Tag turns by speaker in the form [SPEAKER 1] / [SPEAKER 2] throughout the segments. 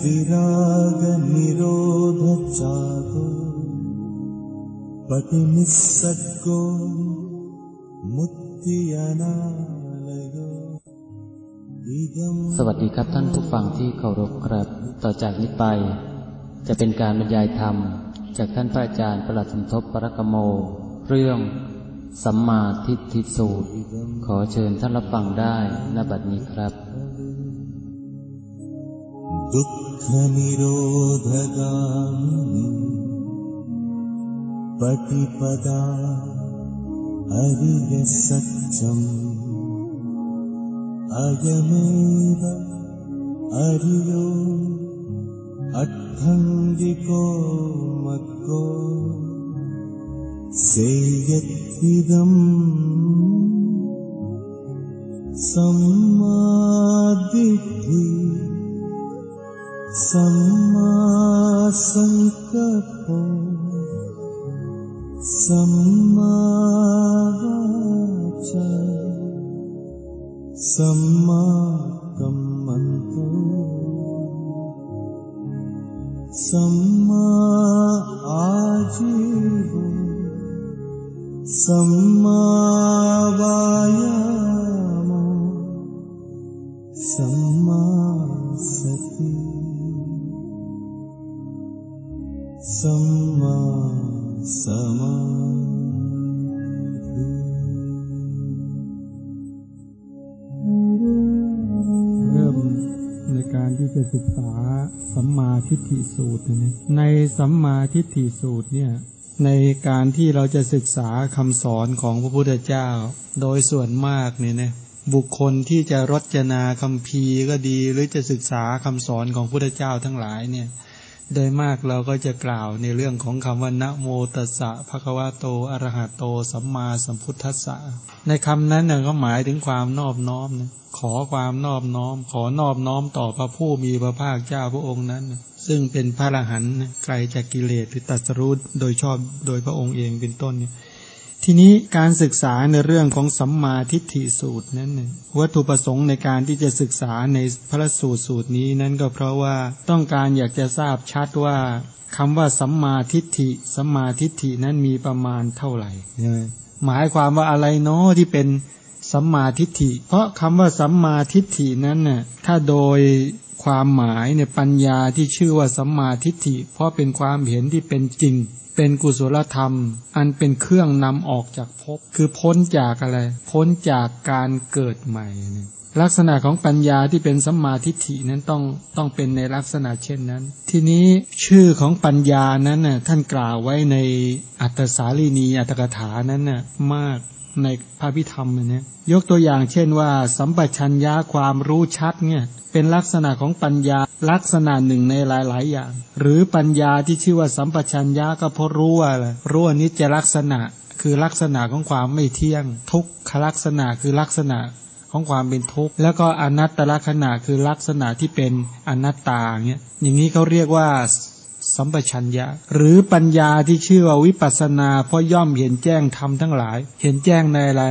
[SPEAKER 1] अशेष विरागनिरोधचातो पतिनिस्सर्गो मुक्तियनालयो
[SPEAKER 2] สวัสดีครับท่านผู้ฟังที่เคารพครับ ต่อจากนี้ไป จะเป็นการบรรยายธรรม จากท่านพระอาจารย์ประหลัดสมทบปรกโม เรื่อง สัมมาทิฏฐิสูตร ขอเชิญท่านรับฟังได้ณบัดนี้ครับ
[SPEAKER 1] दुःखनिरोधगामिनी पतिपदा अरियसत्यम् अयमेव अरियो अट्ठङ्गिको मग्गो सेयत्विदम् सम्मादिद्धि सम्मासङ्कपो सम्मावाच सम्माकम्मन्तो सम्मा आजीवो सम्मा
[SPEAKER 3] ในสัมมาทิฏฐิสูตรเนี่ยในการที่เราจะศึกษาคำสอนของพระพุทธเจ้า โดยส่วนมากเนี่ยนะบุคคลที่จะรจนาคำพีก็ดี หรือจะศึกษาคำสอนของพระพุทธเจ้าทั้งหลายเนี่ย โดยมากเราก็จะกล่าวในเรื่องของคำว่านะโมตัสสะภะคะวะโตอรหะโต สัมมาสัมพุทธัสสะในคำนั้นน่ยก็หมายถึงความนอบน้อมนะขอความนอบน้อม ขอนอบน้อมต่อพระผู้มีพระภาคเจ้าพระองค์นั้น ซึ่งเป็นพระอรหันต์ไกลจากกิเลสหรือตัสรู้โดยชอบโดยพระองค์เองเป็นต้นเนี่ย ทีนี้การศึกษาในเรื่องของสัมมาทิฏฐิสูตรนั้นน่ะวัตถุประสงค์ในการที่จะศึกษาในพระสูตรสูตรนี้นั้นก็เพราะว่าต้องการอยากจะทราบชัดว่าคำว่าสัมมาทิฏฐิสัมมาทิฏฐินั้นมีประมาณเท่าไหร่หมหมายความว่าอะไรเนาะที่เป็นสัมมาทิฏฐิ เพราะคำว่าสัมมาทิฏฐินั้นน่ะถ้าโดย ความหมายเนี่ยปัญญาที่ชื่อว่าสัมมาทิฏฐิ เพราะเป็นความเห็นที่เป็นจริง เป็นกุศลธรรม อันเป็นเครื่องนำออกจากภพคือพ้นจากอะไร พ้นจากการเกิดใหม่ ลักษณะของปัญญาที่เป็นสัมมาทิฏฐินั้นต้องต้องเป็นในลักษณะเช่นนั้น ทีนี้ชื่อของปัญญานั้นน่ะท่านกล่าวไว้ในอัตสาลีนีอัตถกถานั้นน่ะมาก ในพระพิธรรมเนี่ยยกตัวอย่างเช่นว่า สัมปชัญญะความรู้ชัดเนี่ยเป็นลักษณะของปัญญาลักษณะหนึ่งในหลาย ๆ อย่าง หรือปัญญาที่ชื่อว่าสัมปชัญญะก็เพราะรู้ว่าอะไรรู้อนิจจลักษณะคือลักษณะของความไม่เที่ยง ทุกขลักษณะคือลักษณะของความเป็นทุกข์แล้วก็อนัตตลักษณะคือลักษณะที่เป็นอนัตตาเงี้ยอย่างนี้เขาเรียกว่า สัมปชัญญะ หรือปัญญาที่ชื่อว่าวิปัสนา เพราะย่อมเห็นแจ้งธรรมทั้งหลาย เห็นแจ้งในอะไร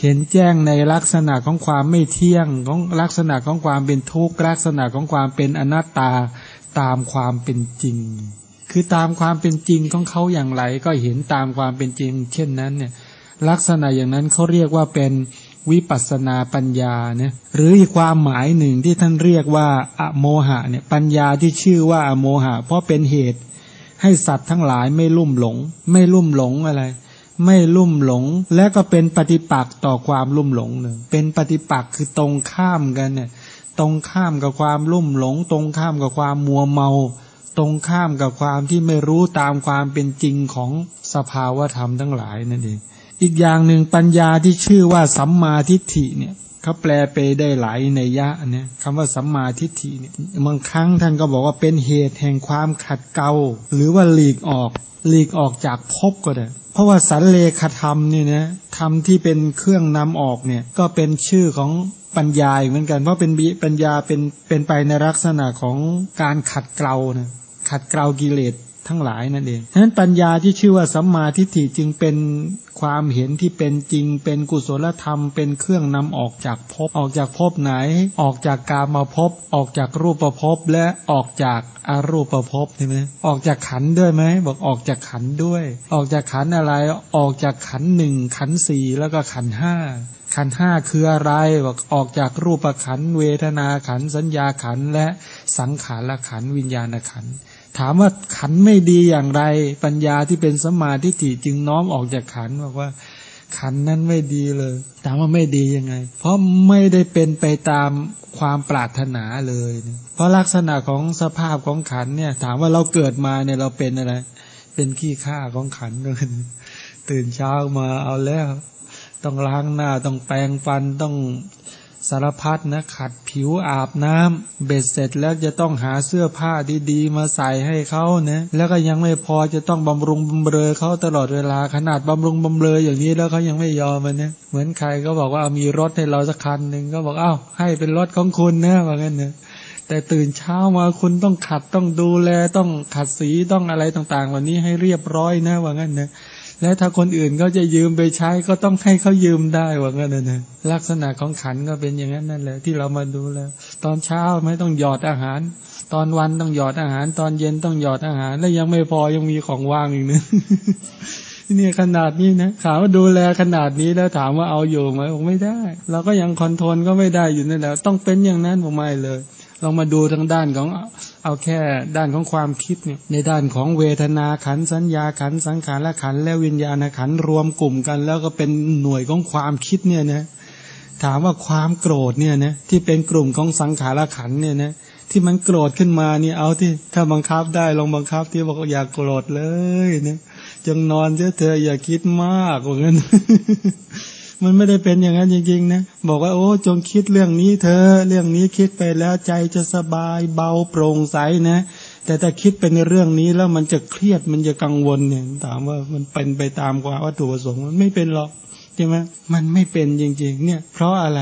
[SPEAKER 3] เห็นแจ้งในลักษณะของความไม่เที่ยงของลักษณะของความเป็นทุกข์ลักษณะของความเป็นอนัตตาตามความเป็นจริง คือตามความเป็นจริงของเขาอย่างไร ก็เห็นตามความเป็นจริง เช่นนั้นเนี่ยลักษณะอย่างนั้นเขาเรียกว่าเป็น วิปัสสนาปัญญาเนี่ยหรืออีกความหมายหนึ่งที่ท่านเรียกว่าอโมหะเนี่ยปัญญาที่ชื่อว่าอโมหะ เพราะเป็นเหตุให้สัตว์ทั้งหลายไม่ลุ่มหลง ไม่ลุ่มหลงอะไร ไม่ลุ่มหลง และก็เป็นปฏิปักษ์ต่อความลุ่มหลงหนึ่งเป็นปฏิปักษ์คือตรงข้ามกันเนี่ยตรงข้ามกับความลุ่มหลง ตรงข้ามกับความมัวเมา ตรงข้ามกับความที่ไม่รู้ตามความเป็นจริงของสภาวธรรมทั้งหลายนั่นเอง อีกอย่างหนึ่งปัญญาที่ชื่อว่าสัมมาทิฏฐิเนี่ยเขาแปลไปได้หลายในยะเนี่ยคำว่าสัมมาทิฏฐิเนี่ยบางครั้งท่านก็บอกว่าเป็นเหตุแห่งความขัดเกลาหรือว่าหลีกออก หลีกออกจากภพก็ได้เพราะว่าสันเลขธรรมนี่นะธรรมที่เป็นเครื่องนำออกเนี่ยก็เป็นชื่อของปัญญาเหมือนกัน เพราะเป็นบิปัญญาเป็นเป็นไปในลักษณะของการขัดเกลานะขัดเกลากิเลส ทั้งหลายนั่นเองฉะนั้นปัญญาที่ชื่อว่าสัมมาทิฏฐิจึงเป็นความเห็นที่เป็นจริง เป็นกุศลธรรม เป็นเครื่องนำออกจากภพออกจากภพไหน ออกจากกามาภพออกจากรูปภพและออกจากอารูปภพใช่ไหมออกจากขันด้วยไหมบอกออกจากขันด้วย ออกจากขันอะไรออกจากขันหนึ่งขันสี่แล้วก็ขันห้าขันห้าคืออะไรบอกออกจากรูปขันเวทนาขันสัญญาขันและสังขารขันวิญญาณขันธ์ ถามว่าขันไม่ดีอย่างไร ปัญญาที่เป็นสมมาทิฏฐิจึงน้อมออกจากขันบอกว่า ขันนั้นไม่ดีเลย ถามว่าไม่ดียังไง เพราะไม่ได้เป็นไปตามความปรารถนาเลย เพราะลักษณะของสภาพของขันเนี่ย ถามว่าเราเกิดมาเนี่ยเราเป็นอะไร เป็นขี้ข้าของขันเลยตื่นเช้ามาเอาแล้ว ต้องล้างหน้าต้องแปรงฟันต้อง สารพัดนะขัดผิวอาบน้ำเบ็ดเสร็จแล้วจะต้องหาเสื้อผ้าดีๆ มาใส่ให้เขานะแล้วก็ยังไม่พอจะต้องบำรุงบำเรอเขาตลอดเวลาขนาดบำรุงบำเรออย่างนี้แล้วเขายังไม่ยอมมันเนี่ยเหมือนใครก็บอกว่ามีรถให้เราสักคันหนึ่งก็บอกอ้าวให้เป็นรถของคุณนะว่างั้นเนะแต่ตื่นเช้ามาคุณต้องขัดต้องดูแลต้องขัดสีต้องอะไรต่างๆวันนี้ให้เรียบร้อยนะว่างั้นนะ และถ้าคนอื่นเขาจะยืมไปใช้ก็ต้องให้เขายืมได้ว่างั้นนะลักษณะของขันก็เป็นอย่างนั้นนั่นแหละ ที่เรามาดูแล้ว ตอนเช้าไม่ต้องหยอดอาหาร ตอนวันต้องหยอดอาหาร ตอนเย็นต้องหยอดอาหาร แล้วยังไม่พอยังมีของว่างอีกนึงเนี่ยขนาดนี้นะถามว่าดูแลขนาดนี้แล้วถามว่าเอาอยู่ไหมผมไม่ได้ เราก็ยังคอนโทรลก็ไม่ได้อยู่นั่นแหละต้องเป็นอย่างนั้นผมไม่เลย ลองมาดูทางด้านของเอาแค่ด้านของความคิดเนี่ยในด้านของเวทนาขันสัญญาขันสังขารและขันและวิญญาณขันรวมกลุ่มกัน แล้วก็เป็นหน่วยของความคิดเนี่ยนะถามว่าความโกรธเนี่ยนะที่เป็นกลุ่มของสังขารขันเนี่ยนะที่มันโกรธขึ้นมาเนี่ยเอาที่ถ้าบังคับได้ลองบังคับที่บอกอย่าโกรธเลยเนี่ยจงนอนเถอะเธออย่าคิดมากว่างั้น มันไม่ได้เป็นอย่างนั้นจริงๆนะบอกว่าโอ้จงคิดเรื่องนี้เธอ เรื่องนี้คิดไปแล้วใจจะสบายเบาโปร่งใสนะ แต่ถ้าคิดเป็นเรื่องนี้แล้วมันจะเครียดมันจะกังวลเนี่ยถามว่ามันเป็นไปตามความวัตถุประสงค์มันไม่เป็นหรอกใช่ไหมมันไม่เป็นจริง ๆ เนี่ย เพราะอะไร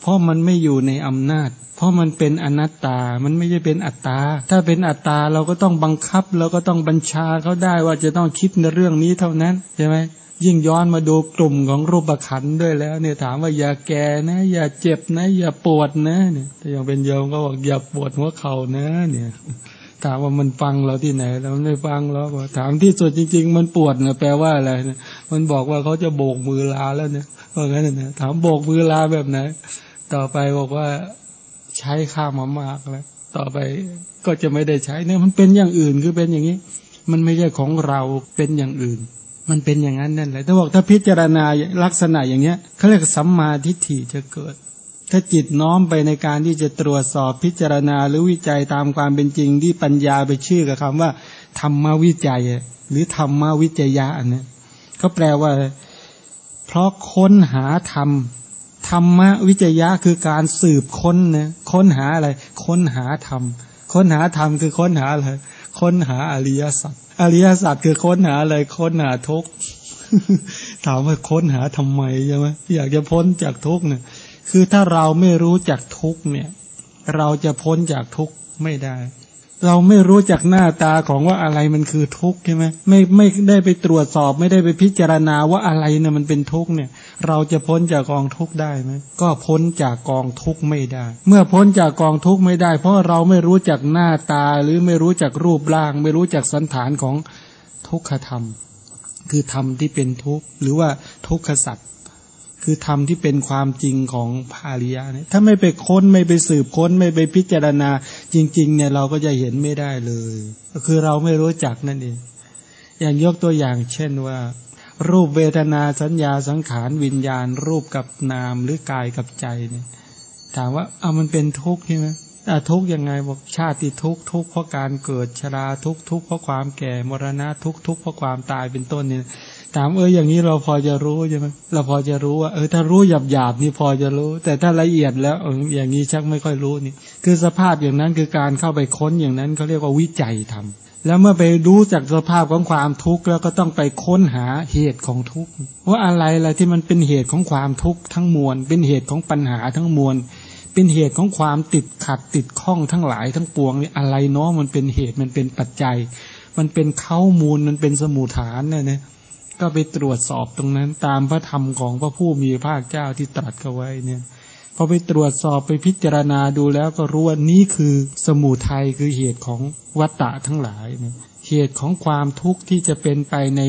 [SPEAKER 3] เพราะมันไม่อยู่ในอำนาจ เพราะมันเป็นอนัตตา มันไม่ใช่เป็นอัตตา ถ้าเป็นอัตตาเราก็ต้องบังคับ เราก็ต้องบัญชาเขาได้ว่าจะต้องคิดในเรื่องนี้เท่านั้นใช่ไหม ยิ่งย้อนมาดูกลุ่มของรูปขันด้วยแล้ว เนี่ยถามว่าอย่าแก่นะ อย่าเจ็บนะ อย่าปวดนะเนี่ยถ้ายังเป็นโยมก็บอกอย่าปวดหัวเข่านะ เนี่ยถามว่ามันฟังเราที่ไหนเราไม่ฟังหรอกถามที่สุดจริง ๆ มันปวดเนี่ยแปลว่าอะไรเนี่ยมันบอกว่าเขาจะโบกมือลาแล้วเนี่ยว่างั้นนะถามโบกมือลาแบบไหนต่อไปบอกว่าใช้ข้ามามากแล้วต่อไปก็จะไม่ได้ใช้เนี่ยมันเป็นอย่างอื่นคือเป็นอย่างนี้ มันไม่ใช่ของเราเป็นอย่างอื่น มันเป็นอย่างนั้นนั่นแหละถ้าบอกถ้าพิจารณาลักษณะอย่างเนี้ยเขาเรียกสัมมาทิฏฐิจะเกิด ถ้าจิตน้อมไปในการที่จะตรวจสอบพิจารณาหรือวิจัยตามความเป็นจริงที่ปัญญาไปชื่อกับคำว่า ธรรมวิจัย หรือธรรมวิจยะอันนี้เขาแปลว่า เพราะค้นหาธรรมธรรมวิจยะคือการสืบค้นนะค้นหาอะไร ค้นหาธรรม ค้นหาธรรมคือค้นหาอะไรค้นหาอริยสัจ อริยสัจคือค้นหาอะไรค้นหาทุกถามว่าค้นหาทำไมใช่ไหมอยากจะพ้นจากทุกเนี่ย คือถ้าเราไม่รู้จากทุกเนี่ย เราจะพ้นจากทุกไม่ได้ เราไม่รู้จักหน้าตาของว่าอะไรมันคือทุกข์ใช่ไหมไม่ไม่ได้ไปตรวจสอบ ไม่ได้ไปพิจารณาว่าอะไรเนี่ยมันเป็นทุกข์เนี่ย เราจะพ้นจากกองทุกข์ได้ไหมก็พ้นจากกองทุกข์ไม่ได้ เมื่อพ้นจากกองทุกข์ไม่ได้ เพราะเราไม่รู้จักหน้าตาหรือไม่รู้จักรูปร่าง ไม่รู้จักสันฐานของทุกขธรรม คือธรรมที่เป็นทุกข์หรือว่าทุกขสัตว์ คือธรรมที่เป็นความจริงของภาริยะเนี่ยถ้าไม่ไปค้นไม่ไปสืบค้น ไม่ไปพิจารณา จริง ๆ เนี่ยเราก็จะเห็นไม่ได้เลย ก็คือเราไม่รู้จักนั่นเอง อย่างยกตัวอย่างเช่นว่า รูปเวทนาสัญญาสังขารวิญญาณ รูปกับนามหรือกายกับใจเนี่ยถามว่าเอามันเป็นทุกข์ใช่ไหม ทุกยังไงบอกชาติทุกทุกเพราะการเกิดชราทุกทุกเพราะความแก่มรณะทุกทุกเพราะความตายเป็นต้นเนี่ยถามเอออย่างนี้เราพอจะรู้ใช่ไหมเราพอจะรู้ว่าเออถ้ารู้หยาบหยาบๆนี่พอจะรู้ แต่ถ้าละเอียดแล้วเอออย่างนี้ชักไม่ค่อยรู้นี่ คือสภาพอย่างนั้นคือการเข้าไปค้นอย่างนั้นเขาเรียกว่าวิจัยทำแล้วเมื่อไปรู้จากสภาพของความทุกข์แล้วก็ต้องไปค้นหาเหตุของทุกข์ว่าอะไรอะไรที่มันเป็นเหตุของความทุกข์ทั้งมวล เป็นเหตุของปัญหาทั้งมวล เป็นเหตุของความติดขัดติดข้องทั้งหลายทั้งปวงนี่อะไรเนาะมันเป็นเหตุมันเป็นปัจจัย มันเป็นเข้ามูลมันเป็นสมุทฐานเนี่ยนะก็ไปตรวจสอบตรงนั้นตามพระธรรมของพระผู้มีพระภาคเจ้าที่ตรัสเอาไว้เนี่ยพอไปตรวจสอบไปพิจารณาดูแล้วก็รู้ว่านี่คือสมุทัยคือเหตุของวัตตะทั้งหลายเนี่ยเหตุของความทุกข์ที่จะเป็นไปใน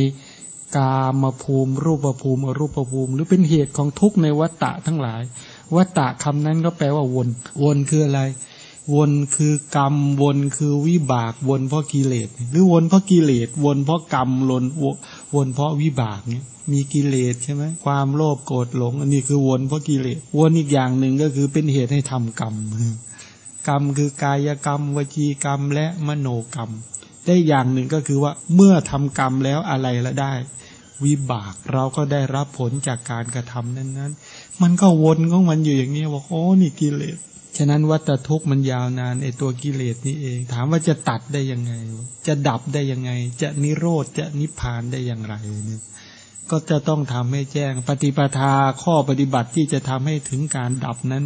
[SPEAKER 3] กามภูมิ รูปภูมิอรูปภูมิ หรือเป็นเหตุของทุกข์ในวัตตะทั้งหลาย วัตตะคำนั้นก็แปลว่าวน วนคืออะไร วนคือกรรม วนคือวิบาก วนเพราะกิเลส หรือวนเพราะกิเลส วนเพราะกรรมวนวนเพราะวิบากเนี่ยมีกิเลสใช่ไหมความโลภโกรธหลง อันนี้คือวนเพราะกิเลส วนอีกอย่างหนึ่งก็คือเป็นเหตุให้ทำกรรม กรรมคือกายกรรม วจีกรรม และมโนกรรม ได้อย่างหนึ่งก็คือว่าเมื่อทำกรรมแล้วอะไรละได้ วิบากเราก็ได้รับผลจากการกระทำนั้นๆ มันก็วนของมันอยู่อย่างนี้ว่าโอ้นี่กิเลสฉะนั้นวัตทุกข์มันยาวนานไอตัวกิเลสนี่เอง ถามว่าจะตัดได้ยังไง จะดับได้ยังไง จะนิโรธจะนิพพานได้อย่างไรเนี่ยก็จะต้องทำให้แจ้งปฏิปทาข้อปฏิบัติที่จะทำให้ถึงการดับนั้น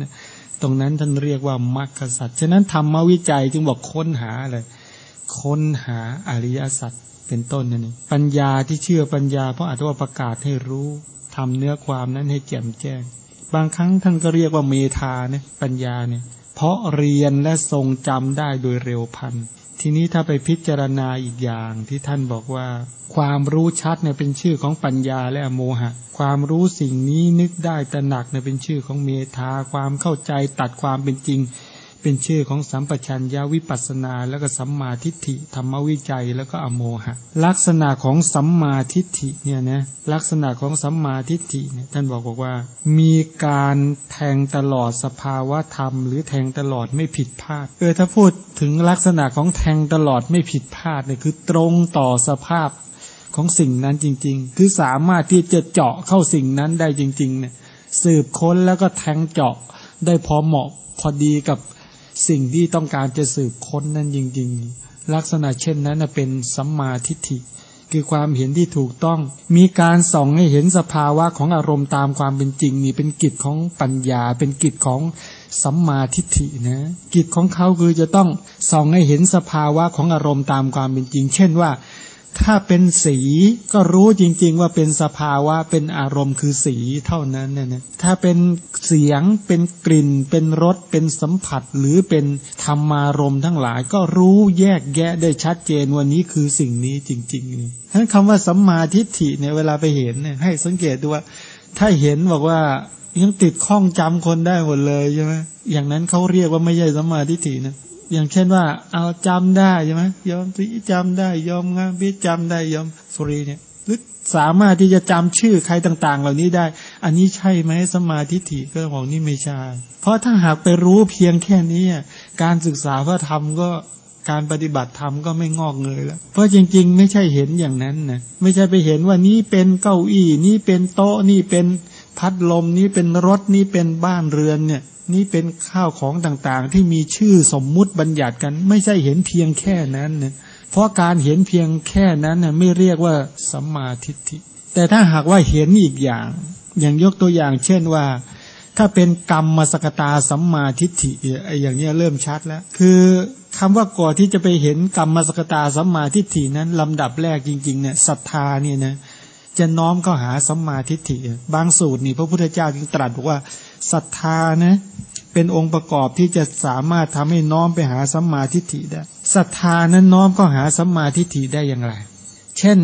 [SPEAKER 3] ตรงนั้นท่านเรียกว่ามรรคสัตว์ฉะนั้นธรรมวิจัยจึงบอกค้นหาอะไรค้นหาอริยสัจเป็นต้นนั่นเองปัญญาที่เชื่อปัญญา เพราะอาจจะว่าประกาศให้รู้ ทำเนื้อความนั้นให้แจ่มแจ้ง บางครั้งท่านก็เรียกว่าเมธาเนี่ยปัญญาเนี่ย เพราะเรียนและทรงจำได้โดยเร็วพันทีนี้ถ้าไปพิจารณาอีกอย่างที่ท่านบอกว่า ความรู้ชัดเนี่ยเป็นชื่อของปัญญาและโมหะ ความรู้สิ่งนี้นึกได้ตระหนักเนี่ยเป็นชื่อของเมธาความเข้าใจตัดความเป็นจริง เป็นชื่อของสัมปชัญญาวิปัสสนา แล้วก็สัมมาทิฏฐิธรรมวิจัยแล้วก็อโมหะ ลักษณะของสัมมาทิฏฐิเนี่ยนะลักษณะของสัมมาทิฏฐิเนี่ยท่านบอกบอกว่า มีการแทงตลอดสภาวะธรรม หรือแทงตลอดไม่ผิดพลาดเออถ้าพูดถึงลักษณะของแทงตลอดไม่ผิดพลาดเนี่ยคือตรงต่อสภาพของสิ่งนั้นจริง ๆ คือสามารถที่จะเจาะเข้าสิ่งนั้นได้จริงๆเนี่ยสืบค้นแล้วก็แทงเจาะได้พอเหมาะพอดีกับ สิ่งที่ต้องการจะสืบค้นนั้นจริง ๆ ลักษณะเช่นนั้นเป็นสัมมาทิฏฐิ คือความเห็นที่ถูกต้อง มีการส่องให้เห็นสภาวะของอารมณ์ตามความเป็นจริง นี่เป็นกิจของปัญญา เป็นกิจของสัมมาทิฏฐินะกิจของเขาคือจะต้องส่องให้เห็นสภาวะของอารมณ์ตามความเป็นจริง เช่นว่า ถ้าเป็นสีก็รู้จริง ๆ ว่าเป็นสภาวะเป็นอารมณ์คือสีเท่านั้นเนี่ยนะถ้าเป็นเสียงเป็นกลิ่น เป็นรสเป็นสัมผัสหรือเป็นธรรมารมณ์ทั้งหลาย ก็รู้แยกแยะได้ชัดเจนว่านี้คือสิ่งนี้จริงๆนี่ทั้นคำว่าสัมมาทิฏฐิเนี่ยเวลาไปเห็นเนี่ยให้สังเกตดูว่าถ้าเห็นบอกว่ายังติดข้องจำคนได้หมดเลยใช่ไหมอย่างนั้นเขาเรียกว่าไม่ใช่สัมมาทิฏฐินะ อย่างเช่นว่า เอาจำได้ใช่ไหมยอมสีจำได้ ยอมงามพิจำได้ยอมสุรีเนี่ยหรือสามารถที่จะจำชื่อใครต่าง ๆ เหล่านี้ได้ อันนี้ใช่ไหมสมาธิฐิก็บอกนี่ไม่ใช่เพราะถ้าหากไปรู้เพียงแค่นี้การศึกษาพระธรรมก็การปฏิบัติธรรมก็ไม่งอกเงยแล้ว เพราะจริง ๆ ไม่ใช่เห็นอย่างนั้นนะไม่ใช่ไปเห็นว่านี้เป็นเก้าอี้นี่เป็นโต๊ะนี่เป็น พัดลมนี่เป็นรถนี่เป็นบ้านเรือนเนี่ยนี่เป็นข้าวของต่างๆ ที่มีชื่อสมมุติบัญญัติกัน ไม่ใช่เห็นเพียงแค่นั้นเนะเพราะการเห็นเพียงแค่นั้นน่ะไม่เรียกว่าสัมมาทิฏฐิแต่ถ้าหากว่าเห็นอีกอย่าง อย่างยกตัวอย่าง เช่นว่า ถ้าเป็นกรรมมสกตาสัมมาทิฏฐิไอ้อย่างนี้เริ่มชัดแล้ว คือคำว่าก่อนที่จะไปเห็นกรรมมสกตาสัมมาทิฏฐินั้นลำดับแรกจริงๆเนี่ยศรัทธาเนี่ยนะ จะน้อมเข้าหาสัมมาทิฏฐิ บางสูตรนี่พระพุทธเจ้าจึงตรัสบอกว่าศรัทธานะเป็นองค์ประกอบที่จะสามารถทำให้น้อมไปหาสัมมาทิฏฐิได้ศรัทธานั้นน้อมก็หาสัมมาทิฏฐิได้อย่างไร เช่น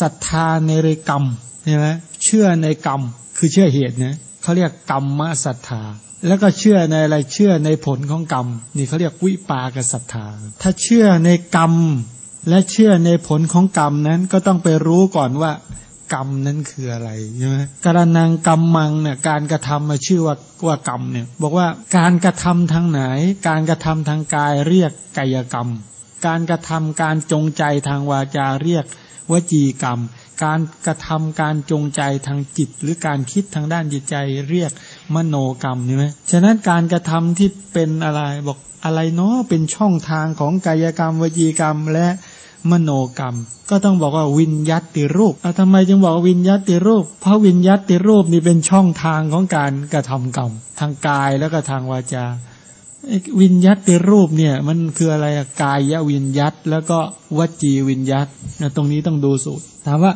[SPEAKER 3] ศรัทธาในเรกรรมใช่ไหมเชื่อในกรรมคือเชื่อเหตุนะเขาเรียกกรรมมศรัทธา แล้วก็เชื่อในอะไรเชื่อในผลของกรรม นี่เขาเรียกวิปากศรัทธา ถ้าเชื่อในกรรมและเชื่อในผลของกรรมนั้นก็ต้องไปรู้ก่อนว่า กรรมนั้นคืออะไรใช่ไหมการนังกรรมมังเนี่ยการกระทำมาชื่อว่าว่ากรรมเนี่ย บอกว่าการกระทำทางไหน การกระทำทางกายเรียกกายกรรม การกระทำการจงใจทางวาจาเรียกวจีกรรม การกระทำการจงใจทางจิต หรือการคิดทางด้านจิตใจเรียกมโนกรรมใช่ไหมฉะนั้นการกระทำที่เป็นอะไรบอกอะไรเนาะเป็นช่องทางของกายกรรมวจีกรรมและ มโนกรรม ก็ต้องบอกว่าวิญยัติรูปอ่ทำไมจึงบอกวิญยัติรูป เพราะวิญยัติรูปนี่เป็นช่องทางของการกระทำกรรม ทางกายแล้วก็ทางวาจาไอ้วิญยัติรูปเนี่ย มันคืออะไรกายวิญยัตแล้วก็วจีวิญยัตนะตรงนี้ต้องดูสูตร ถามว่า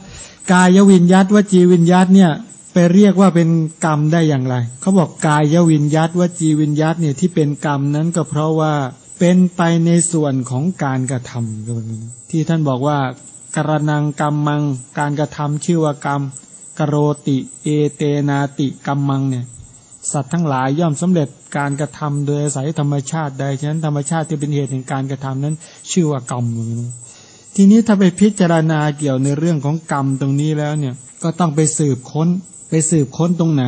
[SPEAKER 3] กายวิญยัตวจีวิญยัตเนี่ยไปเรียกว่าเป็นกรรมได้อย่างไร เขาบอกกายวิญยัตวจีวิญยัตเนี่ยที่เป็นกรรมนั้นก็เพราะว่า เป็นไปในส่วนของการกระทำที่ท่านบอกว่ากรนังกรรมมัง การกระทำชื่อว่ากรรมกโรติ เอเตนาติกรรมมังเนี่ยสัตว์ทั้งหลายย่อมสำเร็จการกระทำโดยอาศัยธรรมชาติใดฉะนั้นธรรมชาติที่เป็นเหตุแห่งการกระทำนั้น ชื่อว่ากรรมทีนี้ถ้าไปพิจารณาเกี่ยวในเรื่องของกรรมตรงนี้แล้วเนี่ยก็ต้องไปสืบค้นไปสืบค้นตรงไหน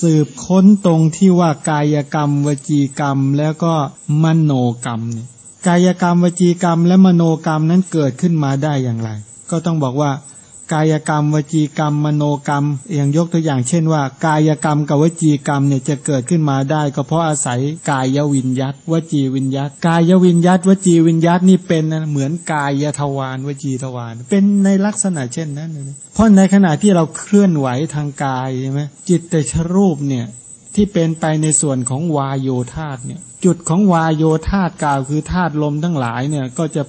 [SPEAKER 3] สืบค้นตรงที่ว่ากายกรรม วจีกรรม แล้วก็มโนกรรมเนี่ยกายกรรม วจีกรรม และมโนกรรมนั้นเกิดขึ้นมาได้อย่างไร ก็ต้องบอกว่า กายกรรม วจีกรรม มโนกรรม อย่างยกตัวอย่างเช่นว่า กายกรรมกับวจีกรรมเนี่ยจะเกิดขึ้นมาได้ ก็เพราะอาศัยกายวิญยัตวจีวิญยัตกายวิญยัตวจีวิญยัตนี่เป็นเหมือนกายทวารวจีทวารเป็นในลักษณะเช่นนั้นเพราะในขณะที่เราเคลื่อนไหวทางกายใช่ไหมจิตตชรูปเนี่ยที่เป็นไปในส่วนของวายโยธาเนี่ยจุดของวายโยธาตกล่าวคือธาตุลมทั้งหลายเนี่ยก็จะ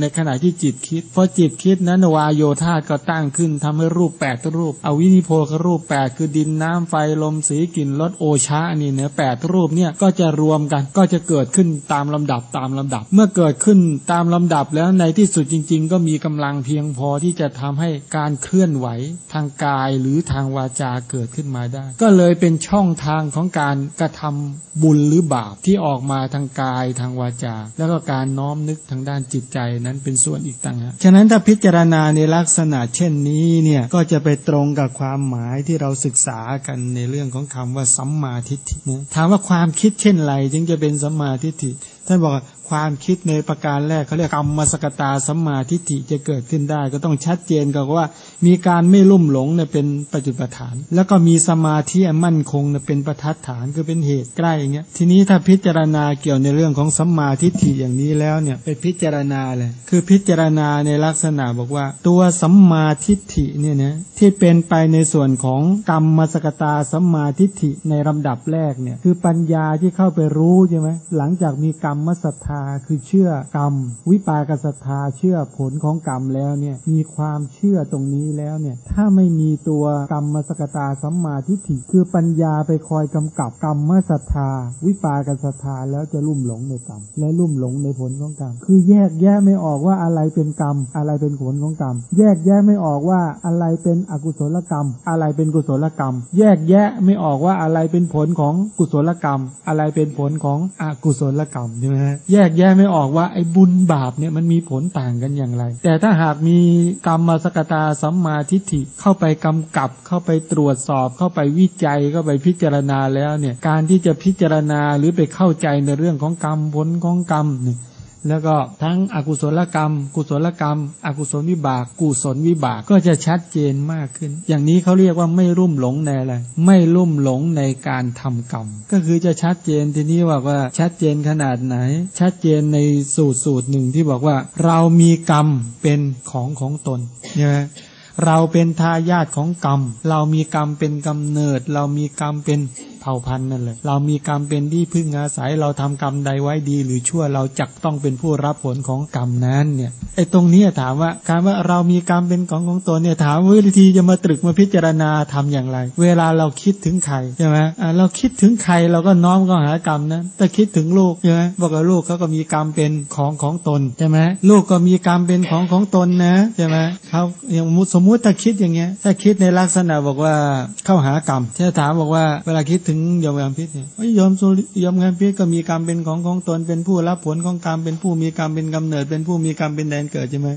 [SPEAKER 3] ในขณะที่จิตคิดพอจิตคิดนั้นวายโยธาก็ตั้งขึ้นทำให้รูปแปดรูปเอาวินิโพครูปแปดคือดินน้ำไฟลมสีกลิ่นรสโอชาอันนี้เนื้อแปดรูปเนี่ยก็จะรวมกันก็จะเกิดขึ้นตามลำดับตามลำดับ เมื่อเกิดขึ้นตามลำดับแล้วในที่สุดจริง ๆ ก็มีกำลังเพียงพอที่จะทำให้การเคลื่อนไหวทางกายหรือทางวาจาเกิดขึ้นมาได้ ก็เลยเป็นช่องทางของการกระทำบุญหรือบาปที่ออกมาทางกายทางวาจา แล้วก็การน้อมนึกทางด้านจิตใจนั้นเป็นส่วนอีกต่างหากฉะนั้นถ้าพิจารณาในลักษณะเช่นนี้เนี่ยก็จะไปตรงกับความหมายที่เราศึกษากันในเรื่องของคำว่าสัมมาทิฏฐินะถามว่าความคิดเช่นไรจึงจะเป็นสัมมาทิฏฐิท่านบอกว่า ความคิดในประการแรกเขาเรียกกรรมมสกตาสัมมาทิฏฐิจะเกิดขึ้นได้ ก็ต้องชัดเจนกับว่า มีการไม่ลุ่มหลงเนี่ยเป็นปัจจุบันฐาน แล้วก็มีสมาธิมั่นคงเนี่ยเป็นประทัดฐานคือเป็นเหตุใกล้อย่างเงี้ยทีนี้ถ้าพิจารณาเกี่ยวในเรื่องของสัมมาทิฏฐิอย่างนี้แล้วเนี่ยไปพิจารณาเลยคือพิจารณาในลักษณะบอกว่า ตัวสัมมาทิฏฐิเนี่ยนะที่เป็นไปในส่วนของกรรมมสกตาสัมมาทิฏฐิในลำดับแรกเนี่ยคือปัญญาที่เข้าไปรู้ใช่ไหมหลังจากมีกรรมมศรัทธาคือเชื่อกรรม วิปากศรัทธาเชื่อผลของกรรมแล้วเนี่ยมีความเชื่อตรงนี้แล้วเนี่ยถ้าไม่มีตัวกรรมมสกตาสัมมาทิฏฐิคือปัญญาไปคอยกำกับกรรมมศรัทธา วิปากศรัทธาแล้วจะลุ่มหลงในกรรม และลุ่มหลงในผลของกรรม คือแยกแยะไม่ออกว่าอะไรเป็นกรรม อะไรเป็นผลของกรรม แยกแยะไม่ออกว่าอะไรเป็นอกุศลกรรม อะไรเป็นกุศลกรรม แยกแยะไม่ออกว่าอะไรเป็นผลของกุศลกรรม อะไรเป็นผลของอกุศลกรรมใช่ไหมฮะแยกแยะไม่ออกว่าไอ้บุญบาปเนี่ยมันมีผลต่างกันอย่างไร แต่ถ้าหากมีกรรมมาสกตาสัมมาทิฏฐิเข้าไปกำกับ เข้าไปตรวจสอบเข้าไปวิจัยเข้าไปพิจารณาแล้วเนี่ยการที่จะพิจารณาหรือไปเข้าใจในเรื่องของกรรมผลของกรรมเนี่ย แล้วก็ทั้งอกุศลกรรม กุศลกรรม อกุศลวิบาก กุศลวิบากก็จะชัดเจนมากขึ้น อย่างนี้เขาเรียกว่าไม่รุ่มหลงในอะไรไม่รุ่มหลงในการทำกรรม ก็คือจะชัดเจนทีนี้ว่าว่าชัดเจนขนาดไหน ชัดเจนในสูตรสูตรหนึ่งที่บอกว่า เรามีกรรมเป็นของของตนใช่ไหมเราเป็นทายาทของกรรม เรามีกรรมเป็นกำเนิด เรามีกรรมเป็น เผ่าพันธุ์นั่นแหละเรามีกรรมเป็นที่พึ่งอาศัยเราทำกรรมใดไว้ดี หรือชั่วเราจักต้องเป็นผู้รับผลของกรรมนั้นเนี่ยไอ้ตรงนี้ถามว่าการว่าเรามีกรรมเป็นของของตนเนี่ยถามวิธีจะมาตรึกมาพิจารณาทำอย่างไร เวลาเราคิดถึงใครใช่ไหมเราคิดถึงใครเราก็น้อมก็หากรรมนั้นแต่คิดถึงลูกใช่ไหมบอกว่าลูกเขาก็มีกรรมเป็นของของตนใช่ไหมลูกก็มีกรรมเป็นของของตนนะใช่ไหมเขาอย่างสมมุติถ้าคิดอย่างเงี้ยถ้าคิดในลักษณะบอกว่าเข้าหากรรมถ้าถามบอกว่าเวลาคิดถึงถึงยมงามพิษเนี่ยเอ้ยยมสุริยมงามพิษก็มีกรรมเป็นของของตนเป็นผู้รับผลของกรรมเป็นผู้มีกรรมเป็นกำเนิด เป็นผู้มีกรรมเป็นแดนเกิดใช่ไหม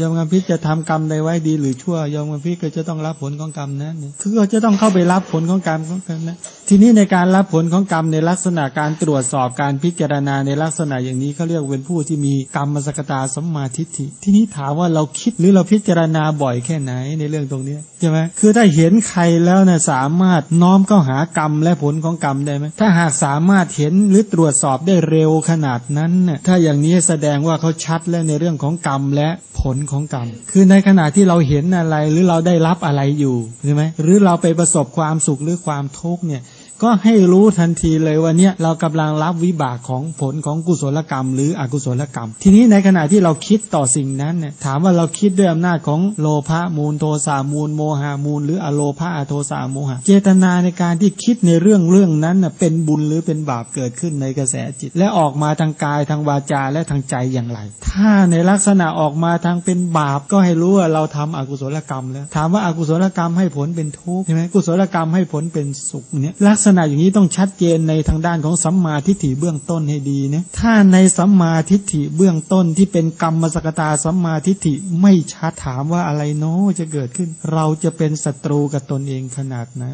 [SPEAKER 3] ยอมงามพิษจะทำกรรมใดไว้ดีหรือชั่วยอมงามพิษก็จะต้องรับผลของกรรมนั้นคือก็จะต้องเข้าไปรับผลของกรรมของกรรมนะทีนี้ในการรับผลของกรรมในลักษณะการตรวจสอบการพิจารณาในลักษณะอย่างนี้เขาเรียกเป็นผู้ที่มีกรรมสกตาสัมมาทิฏฐิทีนี้ถามว่าเราคิดหรือเราพิจารณาบ่อยแค่ไหนในเรื่องตรงนี้ใช่ไหมคือถ้าเห็นใครแล้วนะสามารถน้อมเข้าหากรรมและผลลของกรรมได้ไหมถ้าหากสามารถเห็นหรือตรวจสอบได้เร็วขนาดนั้นน่ยถ้าอย่างนี้แสดงว่าเขาชัดแล้วในเรื่องของกรรมและผลของกรรม คือในขณะที่เราเห็นอะไรหรือเราได้รับอะไรอยู่ใช่ไหมหรือเราไปประสบความสุขหรือความทุกข์เนี่ย ก็ให้รู้ทันทีเลยว่าเนี่ยเรากำลังรับวิบากของผลของกุศลกรรม หรืออกุศลกรรม ทีนี้ในขณะที่เราคิดต่อสิ่งนั้นเนี่ยถามว่าเราคิดด้วยอำนาจของโลภะมูลโทสามูลโมหามูล หรืออโลภะอโทสาโมหะ เจตนาในการที่คิดในเรื่องเรื่องนั้นเป็นบุญหรือเป็นบาปเกิดขึ้นในกระแสจิต และออกมาทางกายทางวาจาและทางใจอย่างไร ถ้าในลักษณะออกมาทางเป็นบาปก็ให้รู้ว่าเราทำอกุศลกรรมแล้วถามว่าอากุศลกรรมให้ผลเป็นทุกข์ใช่ไหมกุศลกรรมให้ผลเป็นสุขเนี่ยลักษณะอย่างนี้ต้องชัดเจนในทางด้านของสัมมาทิฏฐิเบื้องต้นให้ดีนะถ้าในสัมมาทิฏฐิเบื้องต้นที่เป็นกรรมสกตาสัมมาทิฏฐิไม่ชัดถามว่าอะไรโน้จะเกิดขึ้น เราจะเป็นศัตรูกับตนเองขนาดไหน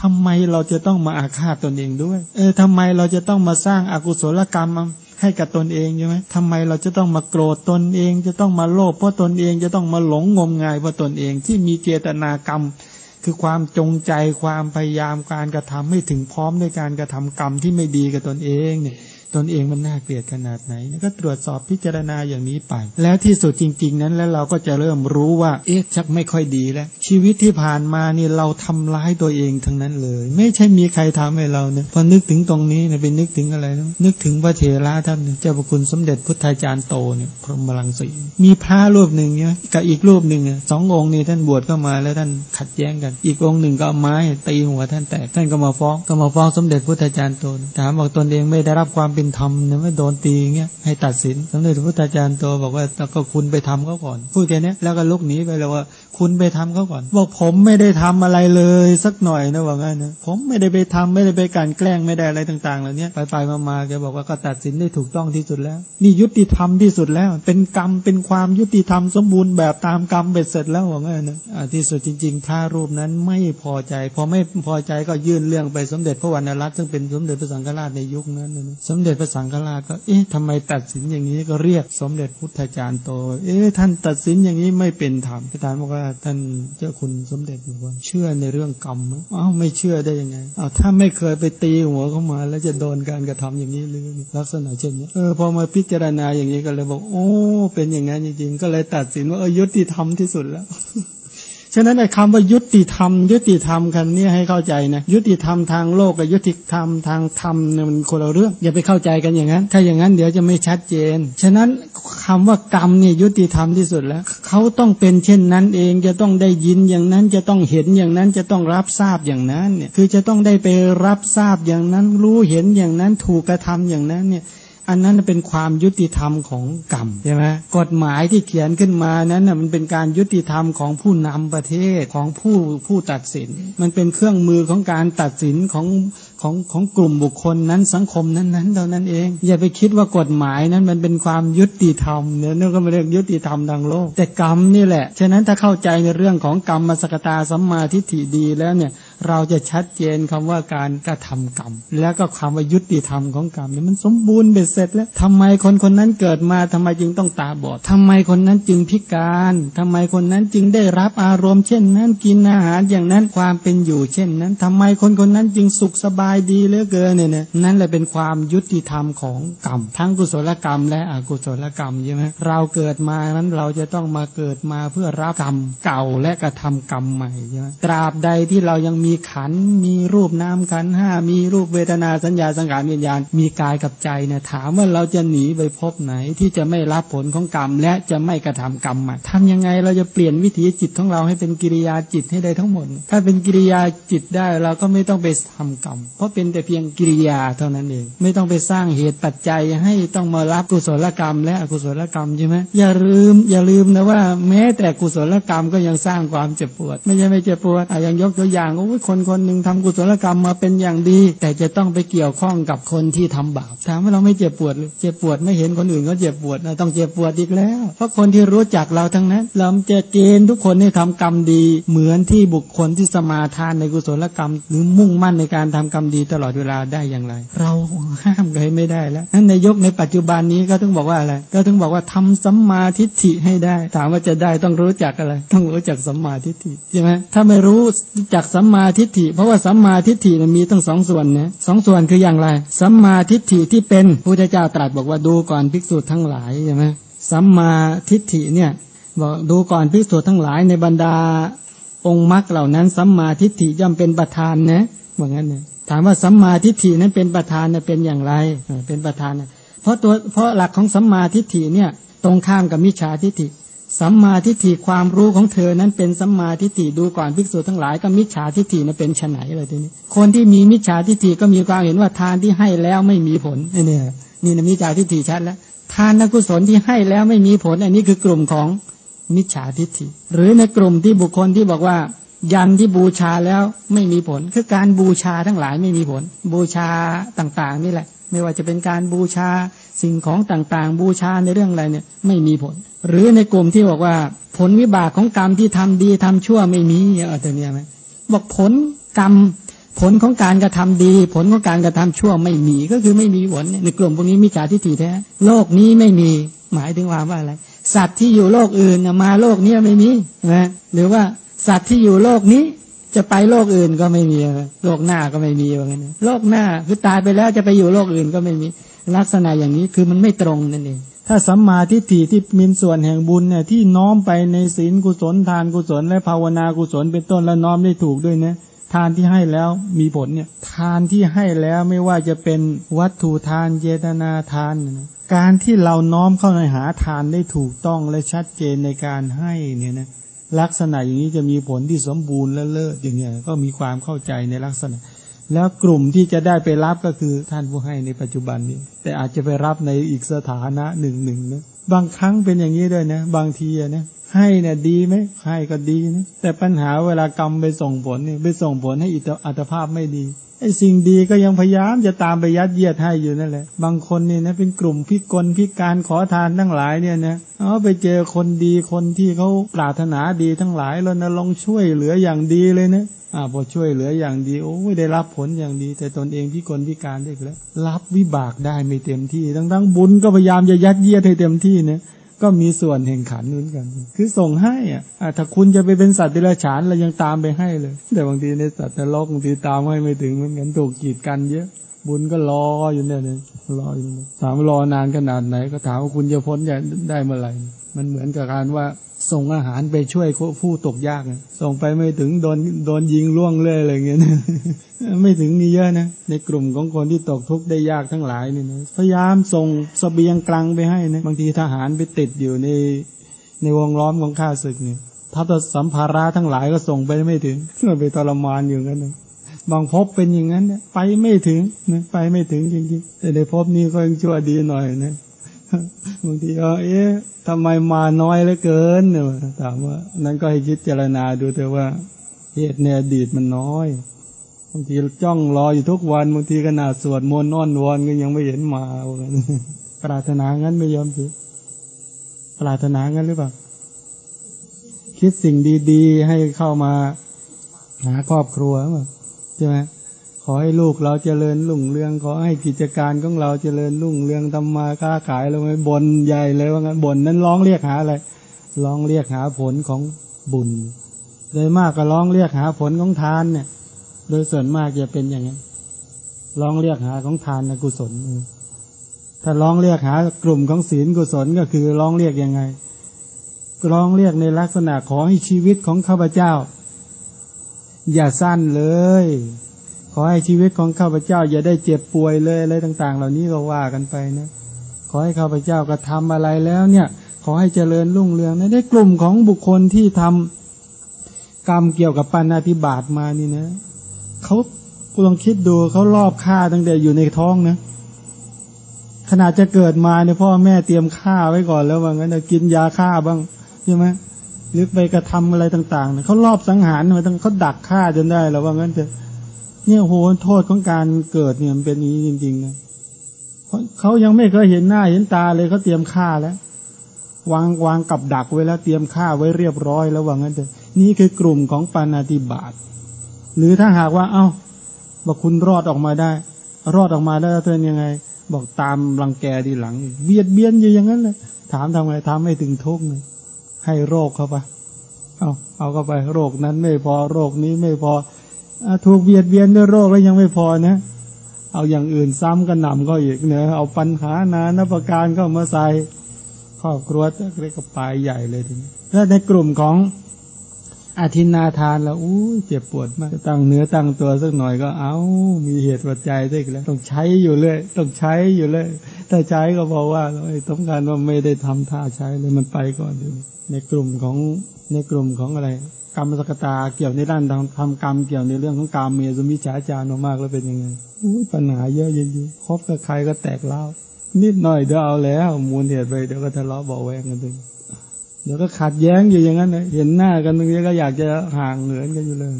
[SPEAKER 3] ทำไมเราจะต้องมาอาฆาตตนเองด้วย เออทำไมเราจะต้องมาสร้างอากุศลกรรมให้กับตนเองใช่ไหมทำไมเราจะต้องมาโกรธตนเอง จะต้องมาโลภเพราะตนเองจะต้องมาหลงงมงายเพราะตนเองที่มีเจตนากรรม คือความจงใจความพยายามการกระทำให้ถึงพร้อมด้วยการกระทำกรรมที่ไม่ดีกับตนเองเนี่ย ตนเองมันน่าเกลียดขนาดไหน ก็ตรวจสอบพิจารณาอย่างนี้ไป แล้วที่สุดจริง ๆ นั้นแล้วเราก็จะเริ่มรู้ว่า เอ๊ะชักไม่ค่อยดีแล้ว ชีวิตที่ผ่านมานี่เราทำร้ายตัวเองทั้งนั้นเลย ไม่ใช่มีใครทำให้เราเนี่ยพอนึกถึงตรงนี้เนี่ยไปนึกถึงอะไรนะนึกถึงพระเถระท่านเจ้าพระคุณสมเด็จพุทธาจารย์โตเนี่ยพรหมลังสีมีพระรูปหนึ่งเนี่ยกับอีกรูปหนึ่งสององค์นี่ท่านบวชเข้ามาแล้วท่านขัดแย้งกัน อีกองค์หนึ่งก็เอาไม้ตีหัวท่านแตกท่านก็มาฟ้องก็มาฟ้องสมเด็จพุทธาจารย์โตถามบอกตนเองไม่ได้รับความเป็นธรรมเนี่ยไม่โดนตีเงี้ยให้ตัดสินสมเด็จพระพุทธาจารย์โตบอกว่าก็คุณไปทำเขาก่อน พูดแค่นี้แล้วก็ลุกหนีไปเลยว่า คุณไปทำเขาก่อน บอกผมไม่ได้ทำอะไรเลย สักหน่อยนะว่างั้นนะผมไม่ได้ไปทำไม่ได้ไปการแกล้งไม่ได้อะไรต่างๆเหล่านี้ไปไปมาๆแกบอกว่าก็ตัดสินได้ถูกต้องที่สุดแล้ว นี่ยุติธรรมที่สุดแล้ว เป็นกรรมเป็นความยุติธรรมสมบูรณ์แบบตามกรรมเบ็ดเสร็จแล้วว่างั้นนะที่สุดจริง ๆ พระรูปนั้นไม่พอใจ พอไม่พอใจก็ยื่นเรื่องไปสมเด็จพระวรรณรัตน์ซึ่งเป็นสมเด็จพระสังฆราชในยุคนั้นนะสมเด็จพระสังฆราชก็เอ๊ะทำไมตัดสินอย่างนี้ก็เรียกสมเด็จพุทธาจารย์โต เอ๊ะท่านตัดสินอย่างนี้ไม่เป็นธรรมพระอาจารย์บอกว่าท่านเจ้าคุณสมเด็จบอกว่าเชื่อในเรื่องกรรมไหมอ้าวไม่เชื่อได้ยังไงอ้าวถ้าไม่เคยไปตีหัวเข้ามา แล้วจะโดนการกระทำอย่างนี้หรือลักษณะเช่นนี้เออพอมาพิจารณาอย่างนี้ก็เลยบอก โอ้ เป็นอย่างนั้นจริงๆก็เลยตัดสินว่าเออยุติธรรมที่สุดแล้ว ฉะนั้นไอ้คำว่ายุติธรรม ยุติธรรมคันนี้ให้เข้าใจนะยุติธรรมทางโลกกับยุติธรรมทางธรรมเนี่ยมันคนละเรื่องอย่าไปเข้าใจกันอย่างนั้น ถ้าอย่างนั้นเดี๋ยวจะไม่ชัดเจน ฉะนั้นคำว่ากรรมเนี่ยยุติธรรมที่สุดแล้วเขาต้องเป็นเช่นนั้นเองจะต้องได้ยินอย่างนั้นจะต้องเห็นอย่างนั้นจะต้องรับทราบอย่างนั้นเนี่ยคือจะต้องได้ไปรับทราบอย่างนั้น รู้เห็นอย่างนั้นถูกกระทำอย่างนั้นเนี่ย อันนั้นเป็นความยุติธรรมของกรรมใช่ไหมกฎหมายที่เขียนขึ้นมานั้นน่ะมันเป็นการยุติธรรมของผู้นำประเทศของผู้ผู้ตัดสิน มันเป็นเครื่องมือของการตัดสินของของของกลุ่มบุคคลนั้นสังคมนั้นนั้นเท่านั้นเอง อย่าไปคิดว่ากฎหมายนั้นมันเป็นความยุติธรรมเนี่ยนั่นก็ไม่เรียกยุติธรรมทางโลก แต่กรรมนี่แหละ ฉะนั้นถ้าเข้าใจในเรื่องของกรรมมสกตาสัมมาทิฏฐิดีแล้วเนี่ย เราจะชัดเจนคำว่าการกระทำกรรม แล้วก็คำว่ายุติธรรมของกรรมเนี่ยมันสมบูรณ์เบ็ดเสร็จแล้วทำไมคนคนนั้นเกิดมาทำไมจึงต้องตาบอดทำไมคนนั้นจึงพิการทำไมคนนั้นจึงได้รับอารมณ์ เช่นนั้นกินอาหารอย่างนั้นความเป็นอยู่ เช่นนั้นทำไมคนคนนั้นจึงสุขสบายดีเหลือเกินเนี่ยนะนั่นแหละเป็นความยุติธรรมของกรรม ทั้งกุศลกรรม และอกุศลกรรมใช่ไหมเราเกิดมานั้นเราจะต้องมาเกิดมาเพื่อรับกรรมเก่าและกระทำกรรมใหม่ใช่ไหมตราบใดที่เรายังมีีขัน มีรูปนามขันห้ามีรูปเวทนาสัญญาสังขารวิญญาณ มีกายกับใจเนี่ยถามว่าเราจะหนีไปพบไหนที่จะไม่รับผลของกรรม และจะไม่กระทำกรรมใหม่ทำยังไงเราจะเปลี่ยนวิถีจิตของเราให้เป็นกิริยาจิตให้ได้ทั้งหมด ถ้าเป็นกิริยาจิตได้เราก็ไม่ต้องไปทำกรรม เพราะเป็นแต่เพียงกิริยาเท่านั้นเอง ไม่ต้องไปสร้างเหตุปัจจัยให้ต้องมารับกุศลกรรม และอกุศลกรรมใช่ไหมอย่าลืมอย่าลืมนะว่า แม้แต่กุศลกรรมก็ยังสร้างความเจ็บปวด ไม่ใช่ไม่เจ็บปวดอะยังยกตัวอย่างโอ้คนคนหนึ่งทำกุศลกรรมมาเป็นอย่างดี แต่จะต้องไปเกี่ยวข้องกับคนที่ทำบาปถามว่าเราไม่เจ็บปวดเลยเจ็บปวดไม่เห็นคนอื่นเขาเจ็บปวดนะต้องเจ็บปวดอีกแล้ว เพราะคนที่รู้จักเราทั้งนั้น เราจะเกณฑ์ทุกคนให้ทำกรรมดี เหมือนที่บุคคลที่สมาทานในกุศลกรรม หรือมุ่งมั่นในการทำกรรมดีตลอดเวลาได้อย่างไร เราห้ามใครไม่ได้แล้วนั้นในยกในปัจจุบันนี้ก็ต้องบอกว่าอะไรก็ต้องบอกว่าทำสัมมาทิฏฐิให้ได้ ถามว่าจะได้ต้องรู้จักอะไร ต้องรู้จักสัมมาทิฏฐิใช่ไหมถ้าไม่รู้จักสัมมาทิฏฐิ เพราะว่าสัมมาทิฏฐิมันมีตั้งสองส่วนนะสองส่วนคืออย่างไร สัมมาทิฏฐิที่เป็นพระพุทธเจ้าตรัสบอกว่าดูก่อนภิกษุทั้งหลายใช่ไหมสัมมาทิฏฐิเนี่ยบอกดูก่อนภิกษุทั้งหลายในบรรดาองค์มรรคเหล่านั้นสัมมาทิฏฐิย่อมเป็นประธานนะว่างั้นเนี่ยถามว่าสัมมาทิฏฐินั้นเป็นประธานเป็นอย่างไรเป็นประธาน เพราะตัวเพราะหลักของสัมมาทิฏฐิเนี่ยตรงข้ามกับมิจฉาทิฏฐิ สัมมาทิฏฐิความรู้ของเธอนั้นเป็นสัมมาทิฏฐิดูก่อนภิกษุทั้งหลายก็มิจฉาทิฏฐินั้นเป็นไฉนเลยทีนี้ คนที่มีมิจฉาทิฏฐิก็มีความเห็นว่าทานที่ให้แล้วไม่มีผลนี่เนี่ยนี่นะมิจฉาทิฏฐิชัดแล้วทานกุศลที่ให้แล้วไม่มีผล อันนี้คือกลุ่มของมิจฉาทิฏฐิ หรือในกลุ่มที่บุคคลที่บอกว่า ยันที่บูชาแล้วไม่มีผล คือการบูชาทั้งหลายไม่มีผล บูชาต่างๆนี่แหละ ไม่ว่าจะเป็นการบูชาสิ่งของต่างๆ บูชาในเรื่องอะไรเนี่ยไม่มีผล หรือในกลุ่มที่บอกว่า ผลวิบากของกรรมที่ทำดีทำชั่วไม่มีเออตัวเนี้ยไหมบอกผลกรรมผลของการกระทำดี ผลของการกระทำชั่วไม่มีก็คือไม่มีผลในกลุ่มพวกนี้มิจฉาทิฏฐิแท้โลกนี้ไม่มีหมายถึงว่าว่าอะไร สัตว์ที่อยู่โลกอื่นมาโลกเนี้ไม่มีนะหรือว่าสัตว์ที่อยู่โลกนี้ จะไปโลกอื่นก็ไม่มี โลกหน้าก็ไม่มีว่างั้นโลกหน้าคือตายไปแล้วจะไปอยู่โลกอื่นก็ไม่มี ลักษณะอย่างนี้คือมันไม่ตรงนั่นเองถ้าสัมมาทิฏฐิที่มีส่วนแห่งบุญเนี่ยที่น้อมไปในศีลกุศลทานกุศล และภาวนากุศลเป็นต้นและน้อมได้ถูกด้วยนะทานที่ให้แล้วมีผลเนี่ยทานที่ให้แล้วไม่ว่าจะเป็นวัตถุทานเจตนาทานนะการที่เราน้อมเข้าในหาทานได้ถูกต้องและชัดเจนในการให้เนี่ยนะ ลักษณะอย่างนี้จะมีผลที่สมบูรณ์และเลิศอย่างเงี้ยก็มีความเข้าใจในลักษณะ แล้วกลุ่มที่จะได้ไปรับก็คือท่านผู้ให้ในปัจจุบันนี้ แต่อาจจะไปรับในอีกสถานะหนึ่งหนึ่งนะบางครั้งเป็นอย่างนี้ด้วยนะ บางทีนะให้เนี่ยดีไหมให้ก็ดีนะแต่ปัญหาเวลากรรมไปส่งผลเนี่ยไปส่งผลให้อิตอัตภาพไม่ดี ไอ้สิ่งดีก็ยังพยายามจะตามไปยัดเยียดให้อยู่นั่นแหละ บางคนนี่นะเป็นกลุ่มพิกลพิการขอทานทั้งหลายเนี่ยนะเอาไปเจอคนดีคนที่เขาปรารถนาดีทั้งหลายแล้วนะลองช่วยเหลืออย่างดีเลยนะอ่าพอช่วยเหลืออย่างดีโอ้ยได้รับผลอย่างดี แต่ตนเองพิกลพิการได้แล้ว รับวิบากได้ไม่เต็มที่ทั้งทั้งบุญก็พยายามจะยัดเยียดให้เต็มที่เนี่ย ก็มีส่วนแห่งขันนู้นกัน คือส่งให้อะถ้าคุณจะไปเป็นสัตว์เดรัจฉานเรายังตามไปให้เลย แต่บางทีในสัตว์นรกบางทีตามให้ไม่ถึงเหมือนกันถูกกีดกันเยอะ บุญก็รออยู่เนี่ยเลยรออยู่ถามรอนานขนาดไหน ก็ถามว่าคุณจะพ้นได้เมื่อไหร่ มันเหมือนกับการว่า ส่งอาหารไปช่วยผู้ตกยากส่งไปไม่ถึงโดนโดนยิงล่วงเลยอะไรเงี้ยไม่ถึงมีเยอะนะในกลุ่มของคนที่ตกทุกข์ได้ยากทั้งหลายนี่นะพยายามส่งสเสบียงกลางไปให้นะบางทีทหารไปติดอยู่ในในวงล้อมของข้าศึกเนี่ยถ้าตัวสัมภาระทั้งหลายก็ส่งไปไม่ถึงไปทรมานอยู่กันนะบางพบเป็นอย่างนั้นนะไปไม่ถึงนะไปไม่ถึงจริงๆแต่ในพบนี้ก็ยังชั่วดีหน่อยนะ บางทีก็เอ๊ะทำไมมาน้อยเหลือเกินเนี่ยถามว่า นั้นก็ให้คิดเจรณาดูแต่ว่า เหตุในอดีตมันน้อยบางทีจ้องรออยู่ทุกวันบางทีขนาดสวดมนต์นอนวอนก็ยังไม่เห็นมาปรารถนางั้นไม่ยอมสิปรารถนางั้นหรือเปล่าคิดสิ่งดี ๆ ให้เข้ามาหาครอบครัวใช่ไหม ขอให้ลูกเราเจริญรุ่งเรือง ขอให้กิจการของเราเจริญรุ่งเรืองทำมาค้าขายเราไม่บนใหญ่เลยว่างั้นบนนั้นร้องเรียกหาอะไรร้องเรียกหาผลของบุญ โดยมากก็ร้องเรียกหาผลของทานเนี่ย โดยส่วนมากจะเป็นอย่างนั้นร้องเรียกหาของทานกุศลถ้าร้องเรียกหากลุ่มของศีลกุศลก็คือร้องเรียกยังไงร้องเรียกในลักษณะขอให้ชีวิตของข้าพเจ้า อย่าสั้นเลย ขอให้ชีวิตของข้าพเจ้า อย่าได้เจ็บป่วยเลยอะไรต่าง ๆ เหล่านี้ก็ว่ากันไปนะ ขอให้ข้าพเจ้ากระทาอะไรแล้วเนี่ย ขอให้เจริญรุ่งเรืองในได้กลุ่มของบุคคลที่ทำกรรมเกี่ยวกับปานาธิบาตมานี่นะเขาลองคิดดูเขารอบฆ่าตั้งแต่อยู่ในท้องนะขนาดจะเกิดมาเนี่ยพ่อแม่เตรียมฆ่าไว้ก่อนแล้วว่างั้นกินยาฆ่าบ้างใช่ไหมหรือไปกระทำอะไรต่างๆเนี่ยเขารอบสังหารมาตั้งเขาดักฆ่าจนได้แล้วว่างั้นเถอะ เนี่ยโหโทษของการเกิดเนี่ยมันเป็นอย่างนี้จริงๆนะเขายังไม่เคยเห็นหน้าเห็นตาเลยเขาเตรียมฆ่าแล้ว วางวางกับดักไว้แล้วเตรียมฆ่าไว้เรียบร้อยแล้วว่างั้นเถอะนี่คือกลุ่มของปานาติบาตหรือถ้าหากว่า เอา้าบอกคุณรอดออกมาได้ รอดออกมาได้แล้วเป็นยังไง บอกตามรังแกดีหลัง เบียดเบียนอยู่อย่างนั้นเลยถามทำไงทำให้ถึงทุกข์ให้โรคเข้าไปเอาเอาเข้าไป โรคนั้นไม่พอโรคนี้ไม่พอ ถูกเบียดเบียนด้วยโรคแล้วยังไม่พอนะ เอาอย่างอื่นซ้ำกันหนำก็อีกเนอะเอาปัญหานานประการเข้ามาใส่ครอบครัวเรียกก็ปลายใหญ่เลยทีนี้แล้วในกลุ่มของอาทินนาทานแล้วอู้เจ็บปวดมากตั้งเนื้อตั้งตัวสักหน่อยก็เอามีเหตุปัจจัยได้แล้ว ต้องใช้อยู่เลย ต้องใช้อยู่เลย ถ้าใช้ก็บอกว่าต้องการว่าไม่ได้ทำท่าใช้เลยมันไปก่อนในกลุ่มของ ในกลุ่มของอะไร กรรมสกตาเกี่ยวในด้านทำทำกรรมเกี่ยวในเรื่องของกรรมเมียสมิจฉาจารมากแล้วเป็นยังไงปัญหาเยอะเยอะคบกับใครก็แตกเล่านิดหน่อยเดี๋ยวเอาแล้ว มูลเหตุไปเดี๋ยวก็ทะเลาะเบาแวงกันตึงเดี๋ยวก็ขัดแย้งอยู่อย่างนั้นเลยเห็นหน้ากันตรงนี้ก็อยากจะห่างเหนือนกันอยู่เลย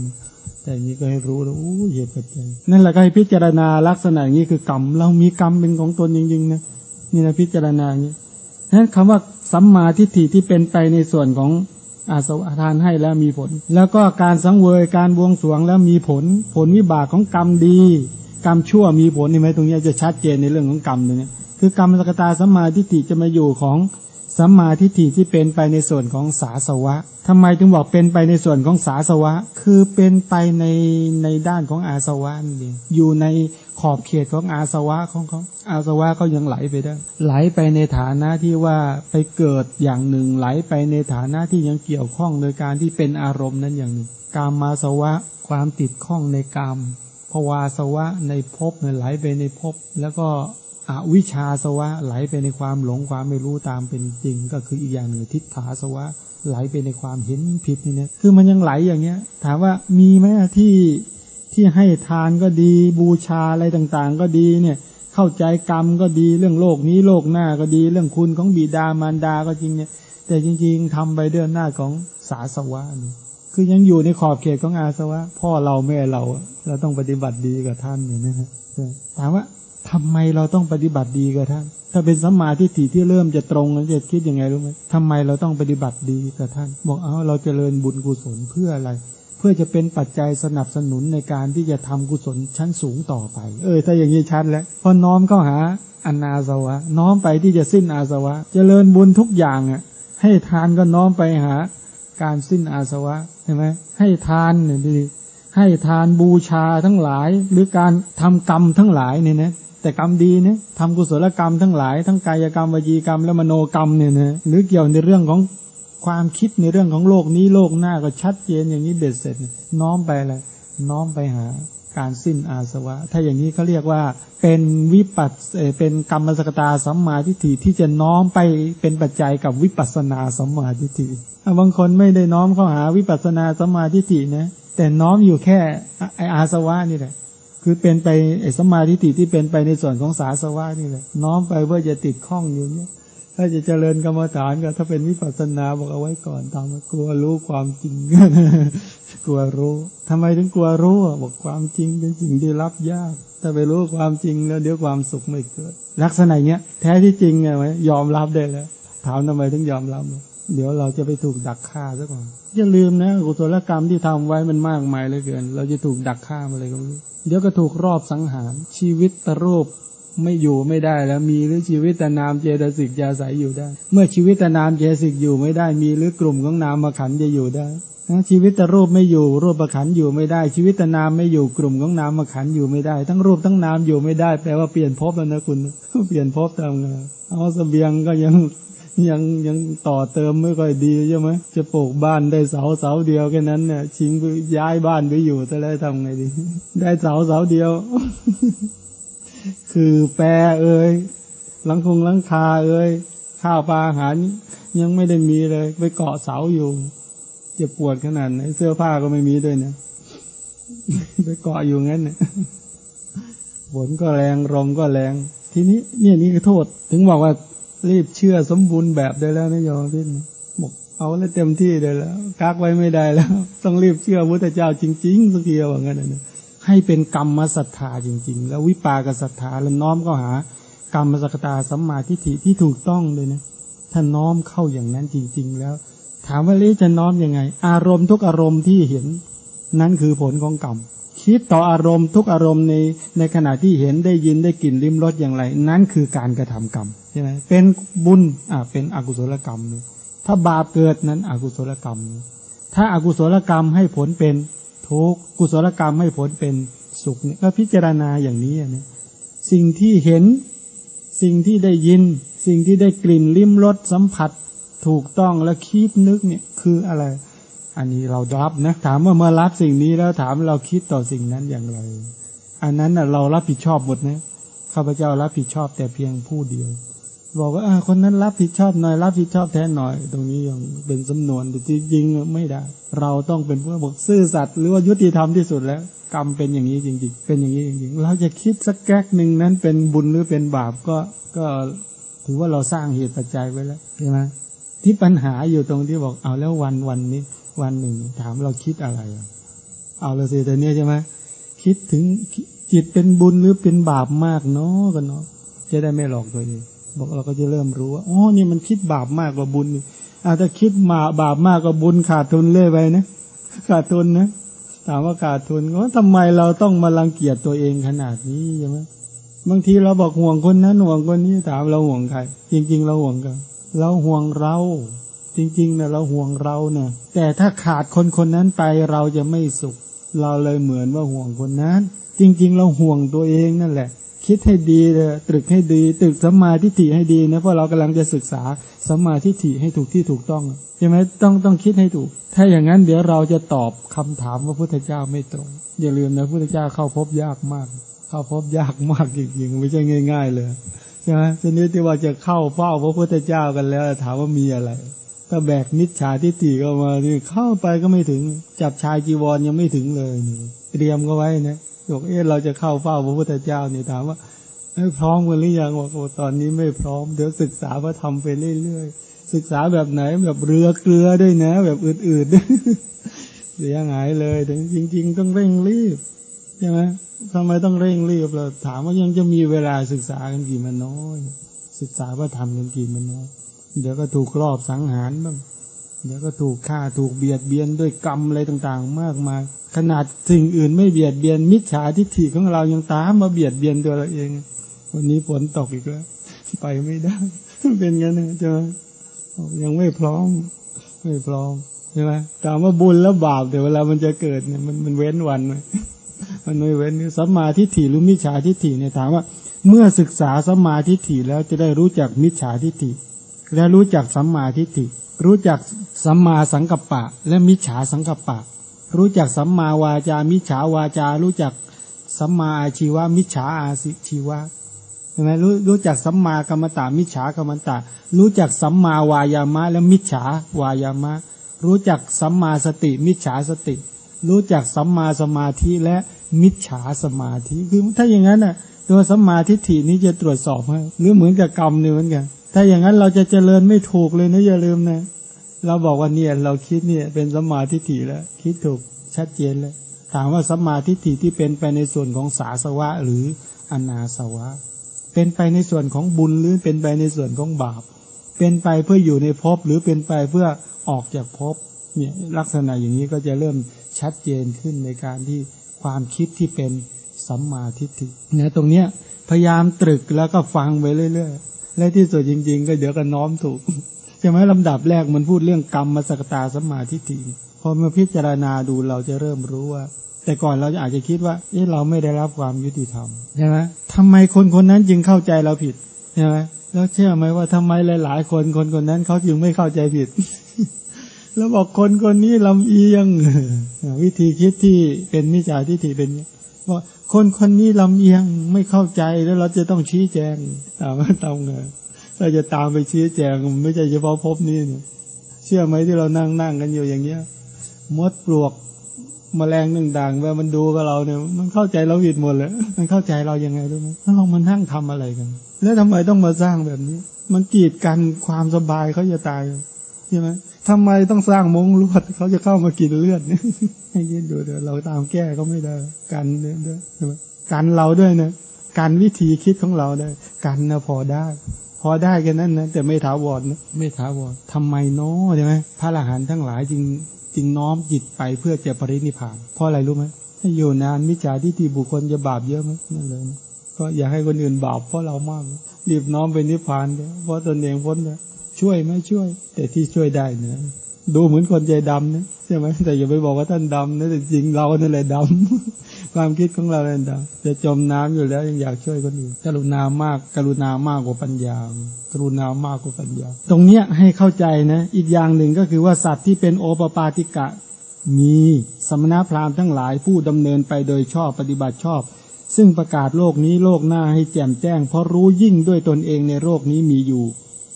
[SPEAKER 3] แต่นี้ก็ให้รู้แล้วโอ้เหตุปัจจัยนั่นแหละก็ให้พิจารณาลักษณะอย่างนี้คือกรรมเรามีกรรมเป็นของตนจริงๆนะนี่นะพิจารณาอย่างนี้นั้นคำว่าสัมมาทิฏฐิที่เป็นไปในส่วนของ อาสวะทานให้แล้วมีผล แล้วก็การสังเวยการบวงสรวงแล้วมีผล ผลวิบากของกรรมดี กรรมชั่วมีผลนี่ไหมตรงนี้จะชัดเจนในเรื่องของกรรมเลยเนี่ยคือกรรมสกตาสัมมาทิฏฐิจะมาอยู่ของ สัมมาทิฏฐิที่เป็นไปในส่วนของสาสวะทำไมถึงบอกเป็นไปในส่วนของสาสวะ คือเป็นไปในในด้านของอาสวะนี่เองอยู่ในขอบเขตของอาสวะของเขาอาสวะเขายังไหลไปได้ ไหลไปในฐานะที่ว่าไปเกิดอย่างหนึ่ง ไหลไปในฐานะที่ยังเกี่ยวข้องโดยการที่เป็นอารมณ์นั้นอย่างหนึ่งกามมาสวะ ความติดข้องในกามภวาสวะในภพเนี่ยไหลไปในภพแล้วก็ อวิชชาสวะไหลไปในความหลงความไม่รู้ตามเป็นจริง ก็คืออีกอย่างหนึ่งทิฏฐาสวะไหลไปในความเห็นผิดนี่นะคือมันยังไหลอย่างเงี้ย ถามว่ามีไหมที่ที่ให้ทานก็ดีบูชาอะไรต่างๆ ก็ดีเนี่ยเข้าใจกรรมก็ดีเรื่องโลกนี้โลกหน้าก็ดี เรื่องคุณของบิดามารดาก็จริงเนี่ย แต่จริง ๆทำไปเดือนหน้าของสาสวะนี่คือยังอยู่ในขอบเขตของอาสวะ พ่อเราแม่เรา เราต้องปฏิบัติดีกับท่านเนี่ยนะฮะถามว่า ทำไมเราต้องปฏิบัติดีกับท่าน ถ้าเป็นสัมมาทิฏฐิที่เริ่มจะตรงจะคิดยังไงรู้ไหมทำไมเราต้องปฏิบัติดีกับท่าน บอกเอาเราจเจริญบุญกุศลเพื่ออะไร เพื่อจะเป็นปัจจัยสนับสนุนในการที่จะทำกุศลชั้นสูงต่อไป เออถ้าอย่างนี้ชัดแล้วพอน้อมเข้าหาอนาสวะ น้อมไปที่จะสิ้นอาสวะจเจริญบุญทุกอย่างอะ ให้ทานก็น้อมไปหา การสิ้นอาสวะใช่ไหมให้ทานเนี่ยดีให้ทานบูชาทั้งหลาย หรือการทำกรรมทั้งหลายเนี่ยนะ แต่กรรมดีเนี่ยทำกุศลกรรมทั้งหลาย ทั้งกายกรรมวจีกรรมและมโนกรรมเนี่ยนะหรือเกี่ยวในเรื่องของความคิดในเรื่องของโลกนี้โลกหน้าก็ชัดเจนอย่างนี้เบ็ดเสร็จ น้อมไปอะไรน้อมไปหาการสิ้นอาสวะ ถ้าอย่างนี้เขาเรียกว่าเป็นวิปัสเป็นกรรมสกตาสัมมาทิฏฐิที่จะน้อมไปเป็นปัจจัยกับวิปัสนาสัมมาทิฏฐิบางคนไม่ได้น้อมเข้าหาวิปัสนาสัมมาทิฏฐินะแต่น้อมอยู่แค่ไออาสวะนี่แหละ คือเป็นไปสมาธิที่เป็นไปในส่วนของสาสวะนี่แหละน้อมไปเพื่อจะติดข้องอยู่เนี่ยถ้าจะเจริญกรรมฐานก็ถ้าเป็นวิปัสสนาบอกเอาไว้ก่อนทำกลัวรู้ความจริง กลัวรู้ทำไมถึงกลัวรู้บอกความจริงเป็นสิ่งที่รับยาก ถ้าไปรู้ความจริงแล้วเดี๋ยวความสุขไม่เกิด ลักษณะเนี้ยแท้ที่จริงไงไหมยอมรับได้แล้ว ถามทำไมถึงยอมรับ เดี๋ยวเราจะไปถูกดักฆ่าซะก่อนอย่าลืมนะกุศลกรรมที่ทำไว้มันมากมายเหลือเกิน เราจะถูกดักฆ่าอะไรก็ไม่รู้เดี๋ยวก็ถูกรอบสังหารชีวิตตรูปไม่อยู่ไม่ได้แล้วมีหรือชีวิตตนามเจตสิกยาสยอยู่ได้ เมื่อชีวิตตนามเจตสิกอยู่ไม่ได้ มีหรือกลุ่มของนามมาขันจะอยู่ได้ชีวิตตรูปไม่อยู่ รูปประขันอยู่ไม่ได้ ชีวิตตนามไม่อยู่กลุ่มของนามมาขันอยู่ไม่ได้ ทั้งรูปทั้งนามอยู่ไม่ได้แปลว่าเปลี่ยนภพแล้วนะคุณเปลี่ยนภพทำไงเอาสเสบียงก็ยัง ยังยังต่อเติมไม่ค่อยดีใช่ไหมจะปลูกบ้านได้เสาเสาเดียวแค่นั้นเนี่ยชิงไปย้ายบ้านไปอยู่จะได้ทำไงดี ได้เสาเสาเดียว คือแปรเอ้ยหลังคงหลังคาเอ้ยข้าวปลาอาหารยังไม่ได้มีเลย ไปเกาะเสาอยู่เจ็บปวดขนาดไหนเสื้อผ้าก็ไม่มีด้วยเนะไปเกาะอยู่งั้นเนี่ยฝนก็แรงลมก็แรง ทีนี้เนี่ยนี่คือโทษ ถึงบอกว่า รีบเชื่อสมบูรณ์แบบได้แล้วนะโยมพี่บอกเอาแล้วเต็มที่เลยแล้วกักไว้ไม่ได้แล้ว ต้องรีบเชื่อพระเจ้าจริงๆสักทีว่างั้นนะให้เป็นกรรมศรัทธาจริง ๆ แล้ววิปากศรัทธาแล้วน้อมเข้าหา กรรมสกตาสัมมาทิฏฐิที่ถูกต้องเลยนะถ้าน้อมเข้าอย่างนั้นจริง ๆ แล้ว ถามว่าเละจะน้อมยังไง อารมณ์ทุกอารมณ์ที่เห็น นั้นคือผลของกรรมคิดต่ออารมณ์ทุกอารมณ์ในในขณะที่เห็นได้ยินได้กลิ่นลิ้มรสอย่างไร นั้นคือการกระทำกรรม ใช่ไหมเป็นบุญอ่าเป็นอกุศลกรรมนะถ้าบาปเกิดนั้นอกุศลกรรมนะถ้าอากุศลกรรมให้ผลเป็นทุกข์กุศลกรรมให้ผลเป็นสุขเนี่ยก็พิจารณาอย่างนี้นะสิ่งที่เห็นสิ่งที่ได้ยิน สิ่งที่ได้กลิ่นลิ้มรสสัมผัส ถูกต้องและคิดนึกเนี่ยคืออะไร อันนี้เรารับนะถามว่าเมื่อรับสิ่งนี้แล้วถามเราคิดต่อสิ่งนั้นอย่างไร อันนั้นเรารับผิดชอบหมดนะข้าพเจ้ารับผิดชอบแต่เพียงผู้เดียว บอกว่าคนนั้นรับผิดชอบหน่อย รับผิดชอบแทนหน่อย ตรงนี้ยังเป็นสำนวนแต่จริงๆไม่ได้ เราต้องเป็นผู้บอกซื่อสัตย์หรือว่ายุติธรรมที่สุดแล้ว กรรมเป็นอย่างนี้จริง ๆ เป็นอย่างนี้จริงๆ เราจะคิดสักแก๊กหนึ่งนั้นเป็นบุญหรือเป็นบาปก็ก็ถือว่าเราสร้างเหตุปัจจัยไว้แล้วใช่ไหมที่ปัญหาอยู่ตรงที่บอกเอาแล้ววันวันนี้ วันหนึ่งถามเราคิดอะไร เอาละสิแต่เนี้ยใช่ไหมคิดถึงจิตเป็นบุญหรือเป็นบาปมากเนาะกันเนาะจะได้ไม่หลอกตัวเอง บอกเราก็จะเริ่มรู้ว่าอ๋อนี่มันคิดบาปมากกว่าบุญอาจจะคิดมาบาปมากกว่าบุญขาดทุนเรื่อยไปนะขาดทุนนะถามว่าขาดทุนว่าทำไมเราต้องมารังเกียจตัวเองขนาดนี้ใช่ไหมบางทีเราบอกห่วงคนนั้นห่วงคนนี้ถามเราห่วงใคร จริง ๆ เราห่วงกันเราห่วงเรา จริงๆนะเราห่วงเราเนี่ยแต่ถ้าขาดคนคนนั้นไปเราจะไม่สุข เราเลยเหมือนว่าห่วงคนนั้น จริง ๆ เราห่วงตัวเองนั่นแหละ คิดให้ดีเลยตรึกให้ดีตรึกสัมมาทิฏฐิให้ดีนะเพราะเรากำลังจะศึกษาสัมมาทิฏฐิให้ถูกที่ถูกต้องใช่ไหมต้องต้องคิดให้ถูก ถ้าอย่างนั้นเดี๋ยวเราจะตอบคำถามว่าพุทธเจ้าไม่ตรง อย่าลืมนะพุทธเจ้าเข้าพบยากมาก เข้าพบยากมากจริงๆไม่ใช่ง่าย ๆ เลยใช่ไหมทีนี้ที่ว่าจะเข้าเฝ้าพระพุทธเจ้ากันแล้ว ถามว่ามีอะไร ถ้าแบกมิจฉาทิฏฐิก็มาที่เข้าไปก็ไม่ถึงจับชายจีวรยังไม่ถึงเลยเตรียมก็ไว้นะ บอกเออเราจะเข้าเฝ้าพระพุทธเจ้านี่ถามว่าพร้อมกันหรือยังบอกโอ้ตอนนี้ไม่พร้อม เดี๋ยวศึกษาพระธรรมไปเรื่อยๆศึกษาแบบไหนแบบเรือเกลือด้วยนะ แบบอืดๆเสียหายเลยแต่จริง ๆ ต้องเร่งรีบใช่ไหมทำไมต้องเร่งรีบเราถามว่ายังจะมีเวลาศึกษากันกี่มันน้อย ศึกษาพระธรรมกันกี่มันน้อย เดี๋ยวก็ถูกรอบสังหารบ้าง เดี๋ยวก็ถูกฆ่าถูกเบียดเบียนด้วยกรรมอะไรต่างๆ มากมาย ขนาดสิ่งอื่นไม่เบียดเบียน มิจฉาทิฏฐิของเรายังตามมาเบียดเบียนตัวเราเอง วันนี้ฝนตกอีกแล้ว ไปไม่ได้ เป็นงั้นนะจ๊ะยังไม่พร้อม ไม่พร้อมใช่ไหมถามว่าบุญแล้วบาปเดี๋ยวเวลามันจะเกิดเนี่ยมันมันเว้นวันไหมมันไม่เว้นสัมมาทิฏฐิหรือมิจฉาทิฏฐิเนี่ยถามว่า เมื่อศึกษาสัมมาทิฏฐิแล้วจะได้รู้จักมิจฉาทิฏฐิ และรู้จักสัมมาทิฏฐิรู้จักสัมมาสังกัปปะ และมิจฉาสังกัปปะ รู้จักสัมมาวาจา มิจฉาวาจา รู้จักสัมมาอาชีวะ มิจฉาอาชีวะใช่ไหมรู้รู้จักสัมมากรรมตามิจฉากรรมตารู้จักสัมมาวายามะ และมิจฉาวายามะ รู้จักสัมมาสติ มิจฉาสติ รู้จักสัมมาสมาธิและมิจฉาสมาธิ คือถ้าอย่างนั้นน่ะตัวสัมมาทิฏฐินี้จะตรวจสอบให้หรือเหมือนกับกรรมเนี่ยเหมือนกัน ถ้าอย่างนั้นเราจะเจริญไม่ถูกเลยนะอย่าลืมนะ เราบอกว่าเนี่ยเราคิดเนี่ยเป็นสัมมาทิฏฐิแล้ว คิดถูกชัดเจนเลยถามว่าสัมมาทิฏฐิที่เป็นไปในส่วนของสาสวะหรืออนาสวะ เป็นไปในส่วนของบุญหรือเป็นไปในส่วนของบาป เป็นไปเพื่ออยู่ในภพหรือเป็นไปเพื่อออกจากภพเนี่ยลักษณะอย่างนี้ก็จะเริ่มชัดเจนขึ้นในการที่ความคิดที่เป็นสัมมาทิฏฐิเนี่ยตรงเนี้ยพยายามตรึกแล้วก็ฟังไปเรื่อย ๆ และที่สุดจริง ๆ ก็เดี๋ยวก็น้อมถูกใช่ไหมลำดับแรกมันพูดเรื่องกรรมมาสกตาสมาทิฏฐิพอมาพิจารณาดูเราจะเริ่มรู้ว่า แต่ก่อนเราอาจจะคิดว่าเอ๊ะเราไม่ได้รับความยุติธรรมใช่ไหมทำไมคนคนนั้นจึงเข้าใจเราผิดใช่ไหมแล้วเชื่อไหมว่าทำไมหลาย ๆ คนคนคนนั้นเขาจึงไม่เข้าใจผิด แล้วบอกคนคนนี้ลำเอียงวิธีคิดที่เป็นมิจฉาทิฏฐิเป็นว่า คนคนนี้ลำเอียงไม่เข้าใจแล้วเราจะต้องชี้แจงตามว่าตามไงเราจะตามไปชี้แจงไม่ใช่เฉพาะพบนี้เนี่ยเชื่อไหมที่เรานั่งนั่งกันอยู่อย่างเงี้ยมดปลวกมแมลงหนึ่งด่างว่ามันดูกับเราเนี่ย มันเข้าใจเราผิดหมดเลยมันเข้าใจเรายังไงรู้ไหมถ้าเรามันนั่งทำอะไรกัน แล้วทำไมต้องมาสร้างแบบนี้ มันกีดกันความสบายเขาจะตาย ช่ไหมทำไมต้องสร้างมงลวดเขาจะเข้ามากินเลือดเนี่ยให้ยินดูเดี๋ยวเราตามแก้ก็ไม่ได้กันเนี่ยด้วยใช่ไหมกันเราด้วยนะการวิธีคิดของเราได้กันนะพอได้ พอได้แค่นั้นนะแต่ไม่ถาวรนะไม่ถาวรทำไมเนาะใช่ไหมพระอรหันต์ทั้งหลายจึงจึงน้อมจิตไปเพื่อจะปรินิพพานเพราะอะไรรู้ไหมให้อยู่นานมิจฉาทิฏฐิบุคคลจะบาปเยอะไหมนั่นเลยนะก็อย่าให้คนอื่นบาปเพราะเรามากรีบน้อมไปนิพพานเถอะเพราะตนเองพ้นเนี่ย ช่วยไหมช่วย แต่ที่ช่วยได้เนี่ยดูเหมือนคนใจดำนะใช่ไหมแต่อย่าไปบอกว่าท่านดำนะแต่จริงเรานั่นแหละดำความคิดของเราเนี่ยดำจะจมน้ำอยู่แล้วยังอยากช่วยคนอื่นกรุณามาก กรุณามากกว่าปัญญา กรุณามากกว่าปัญญา ตรงเนี้ยให้เข้าใจนะ อีกอย่างหนึ่งก็คือว่าสัตว์ที่เป็นโอปปาติกะ มีสมณพราหมณ์ทั้งหลายผู้ดำเนินไปโดยชอบปฏิบัติชอบ ซึ่งประกาศโลกนี้โลกหน้าให้แจ่มแจ้ง เพราะรู้ยิ่งด้วยตนเองในโลกนี้มีอยู่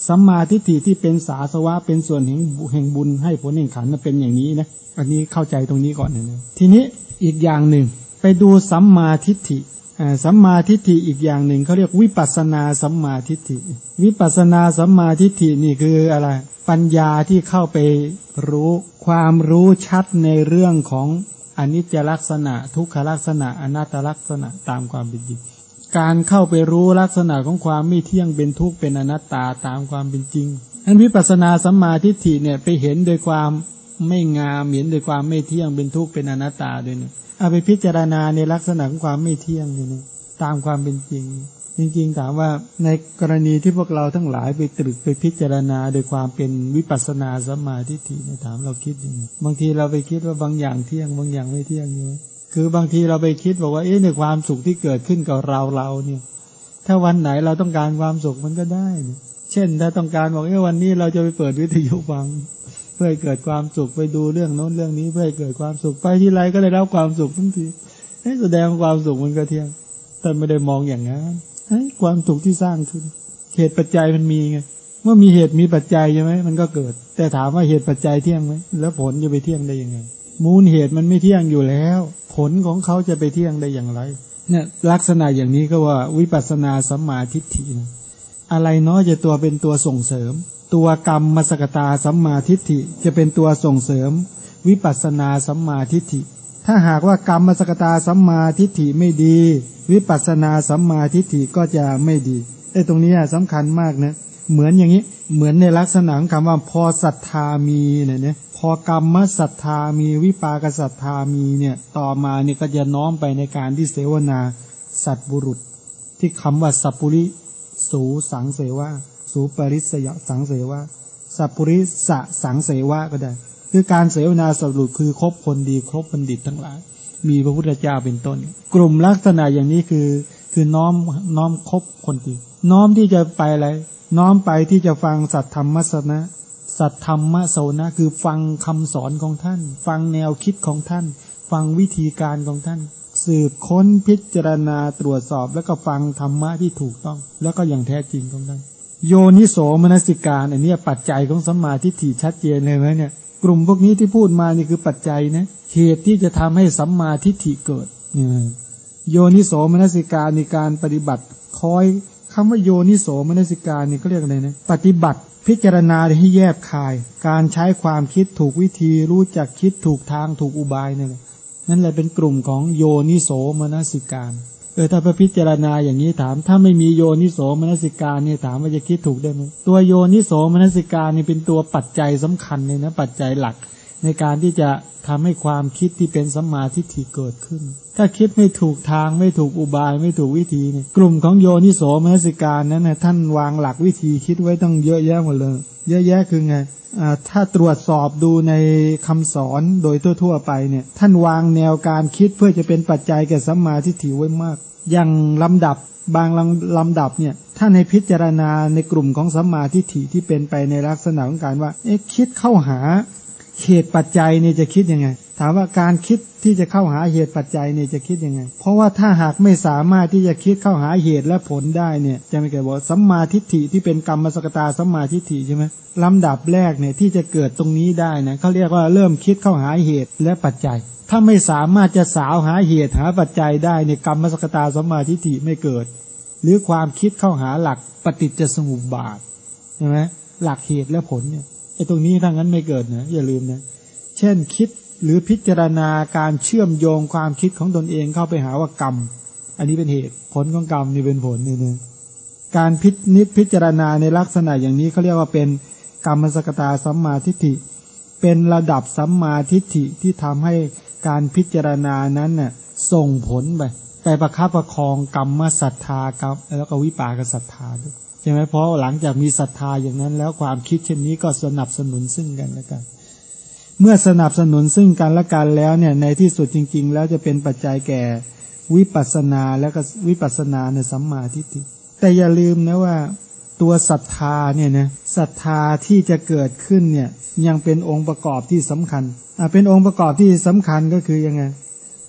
[SPEAKER 3] สัมมาทิฏฐิที่เป็นสาสวะเป็นส่วนแห่งแห่งบุญให้ผลแห่งขันเป็นอย่างนี้นะอันนี้เข้าใจตรงนี้ก่อนนะทีนี้อีกอย่างหนึ่ง ไปดูสัมมาทิฏฐิสัมมาทิฏฐิอีกอย่างหนึ่งเขาเรียกวิปัสสนาสัมมาทิฏฐิ วิปัสสนาสัมมาทิฏฐินี่คืออะไร ปัญญาที่เข้าไปรู้ความรู้ชัดในเรื่องของอนิจจลักษณะ ทุกขลักษณะอนัตตลักษณะตามความเป็นจริง การเข้าไปรู้ลักษณะของความไม่เที่ยงเป็นทุกข์เป็นอนัตตาตามความเป็นจริงอันวิปัสสนาสัมมาทิฏฐิเนี่ยไปเห็นโดยความไม่งามเห็นโดยความไม่เที่ยงเป็นทุกข์เป็นอนัตตาด้วยเนี่ยเอาไปพิจารณาในลักษณะของความไม่เที่ยงเนี่ยตามความเป็นจริง จริงๆถามว่าในกรณีที่พวกเราทั้งหลายไปตรึกไปพิจารณาโดยความเป็นวิปัสสนาสัมมาทิฏฐิเนี่ยถามเราคิดยังไงบางทีเราไปคิดว่าบางอย่างเที่ยงบางอย่างไม่เที่ยงอยู่ คือบางทีเราไปคิดบอกว่าเอ๊ะในความสุขที่เกิดขึ้นกับเราเราเนี่ย ถ้าวันไหนเราต้องการความสุขมันก็ได้ เช่น ถ้าต้องการบอกเอ๊ะวันนี้เราจะไปเปิดวิทยุฟัง เพื่อเกิดความสุขไปดูเรื่องโน้นเรื่องนี้เพื่อเกิดความสุขไปที่ไรก็ได้รับความสุขทั้งทีแสดงความสุขมันก็เที่ยงแต่ไม่ได้มองอย่างนั้นความสุขที่สร้างขึ้น เหตุปัจจัยมันมีไงเมื่อมีเหตุมีปัจจัยใช่ไหมมันก็เกิด แต่ถามว่าเหตุปัจจัยเที่ยงไหมแล้วผลจะไปเที่ยงได้ยังไง มูลเหตุมันไม่เที่ยงอยู่แล้ว ผลของเขาจะไปเที่ยงได้อย่างไร เนี่ยลักษณะอย่างนี้ก็ว่าวิปัสสนาสัมมาทิฏฐินะอะไรเนาะจะตัวเป็นตัวส่งเสริม ตัวกรรมมสกตาสัมมาทิฏฐิจะเป็นตัวส่งเสริม วิปัสสนาสัมมาทิฏฐิ ถ้าหากว่ากรรมมสกตาสัมมาทิฏฐิไม่ดี วิปัสสนาสัมมาทิฏฐิก็จะไม่ดีไอ้ตรงนี้สำคัญมากนะ เหมือนอย่างนี้ เหมือนในลักษณะคำว่าพอศรัทธามีเนี่ยเนี่ยพอกรรมศรัทธามีวิปากศรัทธามีเนี่ยต่อมาเนี่ยก็จะน้อมไปในการที่เสวนาสัตบุรุษ ที่คำว่าสัพปุริสูสังเสวะสูปริสยสังเสวะสัพปุริสะสังเสวะก็ได้ คือการเสวนาสัตบุรุษคือครบคนดีครบบัณฑิตทั้งหลาย มีพระพุทธเจ้าเป็นต้น กลุ่มลักษณะอย่างนี้คือคือน้อมน้อมครบคนดี น้อมที่จะไปอะไร น้อมไปที่จะฟังสัตธรรมสนะ สัตธรรมโสนะ คือฟังคำสอนของท่าน ฟังแนวคิดของท่าน ฟังวิธีการของท่าน สืบค้นพิจารณาตรวจสอบแล้วก็ฟังธรรมะที่ถูกต้อง แล้วก็อย่างแท้จริงของท่าน โยนิโสมนสิการอันนี้ปัจจัยของสัมมาทิฏฐิชัดเจนเลยไหมเนี่ย กลุ่มพวกนี้ที่พูดมานี่คือปัจจัยนะเหตุที่จะทำให้สัมมาทิฏฐิเกิดโยนิโสมนสิการในการปฏิบัติคอย คำว่าโยนิโสมนสิการนี่เขาเรียกอะไรนะปฏิบัติพิจารณาให้แยบคาย การใช้ความคิดถูกวิธีรู้จักคิดถูกทางถูกอุบายนั่นแหละนั่นแหละเป็นกลุ่มของโยนิโสมนสิการเออถ้าไปพิจารณาอย่างนี้ถาม ถ้าไม่มีโยนิโสมนสิการเนี่ยถามว่าจะคิดถูกได้ไหมตัวโยนิโสมนสิการนี่เป็นตัวปัจจัยสำคัญเลยนะปัจจัยหลัก ในการที่จะทำให้ความคิดที่เป็นสัมมาทิฏฐิเกิดขึ้น ถ้าคิดไม่ถูกทางไม่ถูกอุบายไม่ถูกวิธีเนี่ยกลุ่มของโยนิโสมนสิการนั้นนะท่านวางหลักวิธีคิดไว้ต้องเยอะแยะหมดเลย เยอะแยะคือไงถ้าตรวจสอบดูในคำสอนโดยทั่ว ๆ ไปเนี่ยท่านวางแนวการคิดเพื่อจะเป็นปัจจัยแก่สัมมาทิฏฐิไว้มาก อย่างลำดับบางลำดับเนี่ยท่านให้พิจารณาในกลุ่มของสัมมาทิฏฐิที่เป็นไปในลักษณะของการว่าเอ๊ะคิดเข้าหา เหตุปัจจัยเนี่ยจะคิดยังไง ถามว่าการคิดที่จะเข้าหาเหตุปัจจัยเนี่ยจะคิดยังไง เพราะว่าถ้าหากไม่สามารถที่จะคิดเข้าหาเหตุและผลได้เนี่ยจะไม่เกิดบอกสัมมาทิฏฐิที่เป็นกรรมสกตาสัมมาทิฏฐิใช่ไหมลำดับแรกเนี่ยที่จะเกิดตรงนี้ได้นะเขาเรียกว่าเริ่มคิดเข้าหาเหตุและปัจจัย ถ้าไม่สามารถจะสาวหาเหตุหาปัจจัยได้ในกรรมสกตาสัมมาทิฏฐิไม่เกิด หรือความคิดเข้าหาหลักปฏิจจสมุปบาทใช่ไหมหลักเหตุและผลเนี่ย ไอ้ตรงนี้ถ้างั้นไม่เกิดนะอย่าลืมนะเช่นคิดหรือพิจารณาการเชื่อมโยงความคิดของตนเองเข้าไปหาว่ากรรม อันนี้เป็นเหตุผลของกรรมนี่เป็นผลนี่นะการพินิจพิจารณาในลักษณะอย่างนี้เขาเรียกว่าเป็นกรรมสกตาสัมมาทิฏฐิ เป็นระดับสัมมาทิฏฐิที่ทำให้การพิจารณานั้นน่ะส่งผลไปไปประคับประคองกรรมศรัทธากรรมแล้วก็วิปากศรัทธาด้วย ช่ไหมเพราะหลังจากมีศรัทธาอย่างนั้น แล้วความคิดเช่นนี้ก็สนับสนุนซึ่งกันและกัน เมื่อสนับสนุนซึ่งกันและกันแล้วเนี่ยในที่สุดจริง ๆ แล้วจะเป็นปัจจัยแก่วิปัสสนาแล้วก็วิปัสสนาในสัมมาทิฏฐิแต่อย่าลืมนะว่าตัวศรัทธาเนี่ยนะศรัทธาที่จะเกิดขึ้นเนี่ยยังเป็นองค์ประกอบที่สำคัญอ่าเป็นองค์ประกอบที่สำคัญก็คือยังไง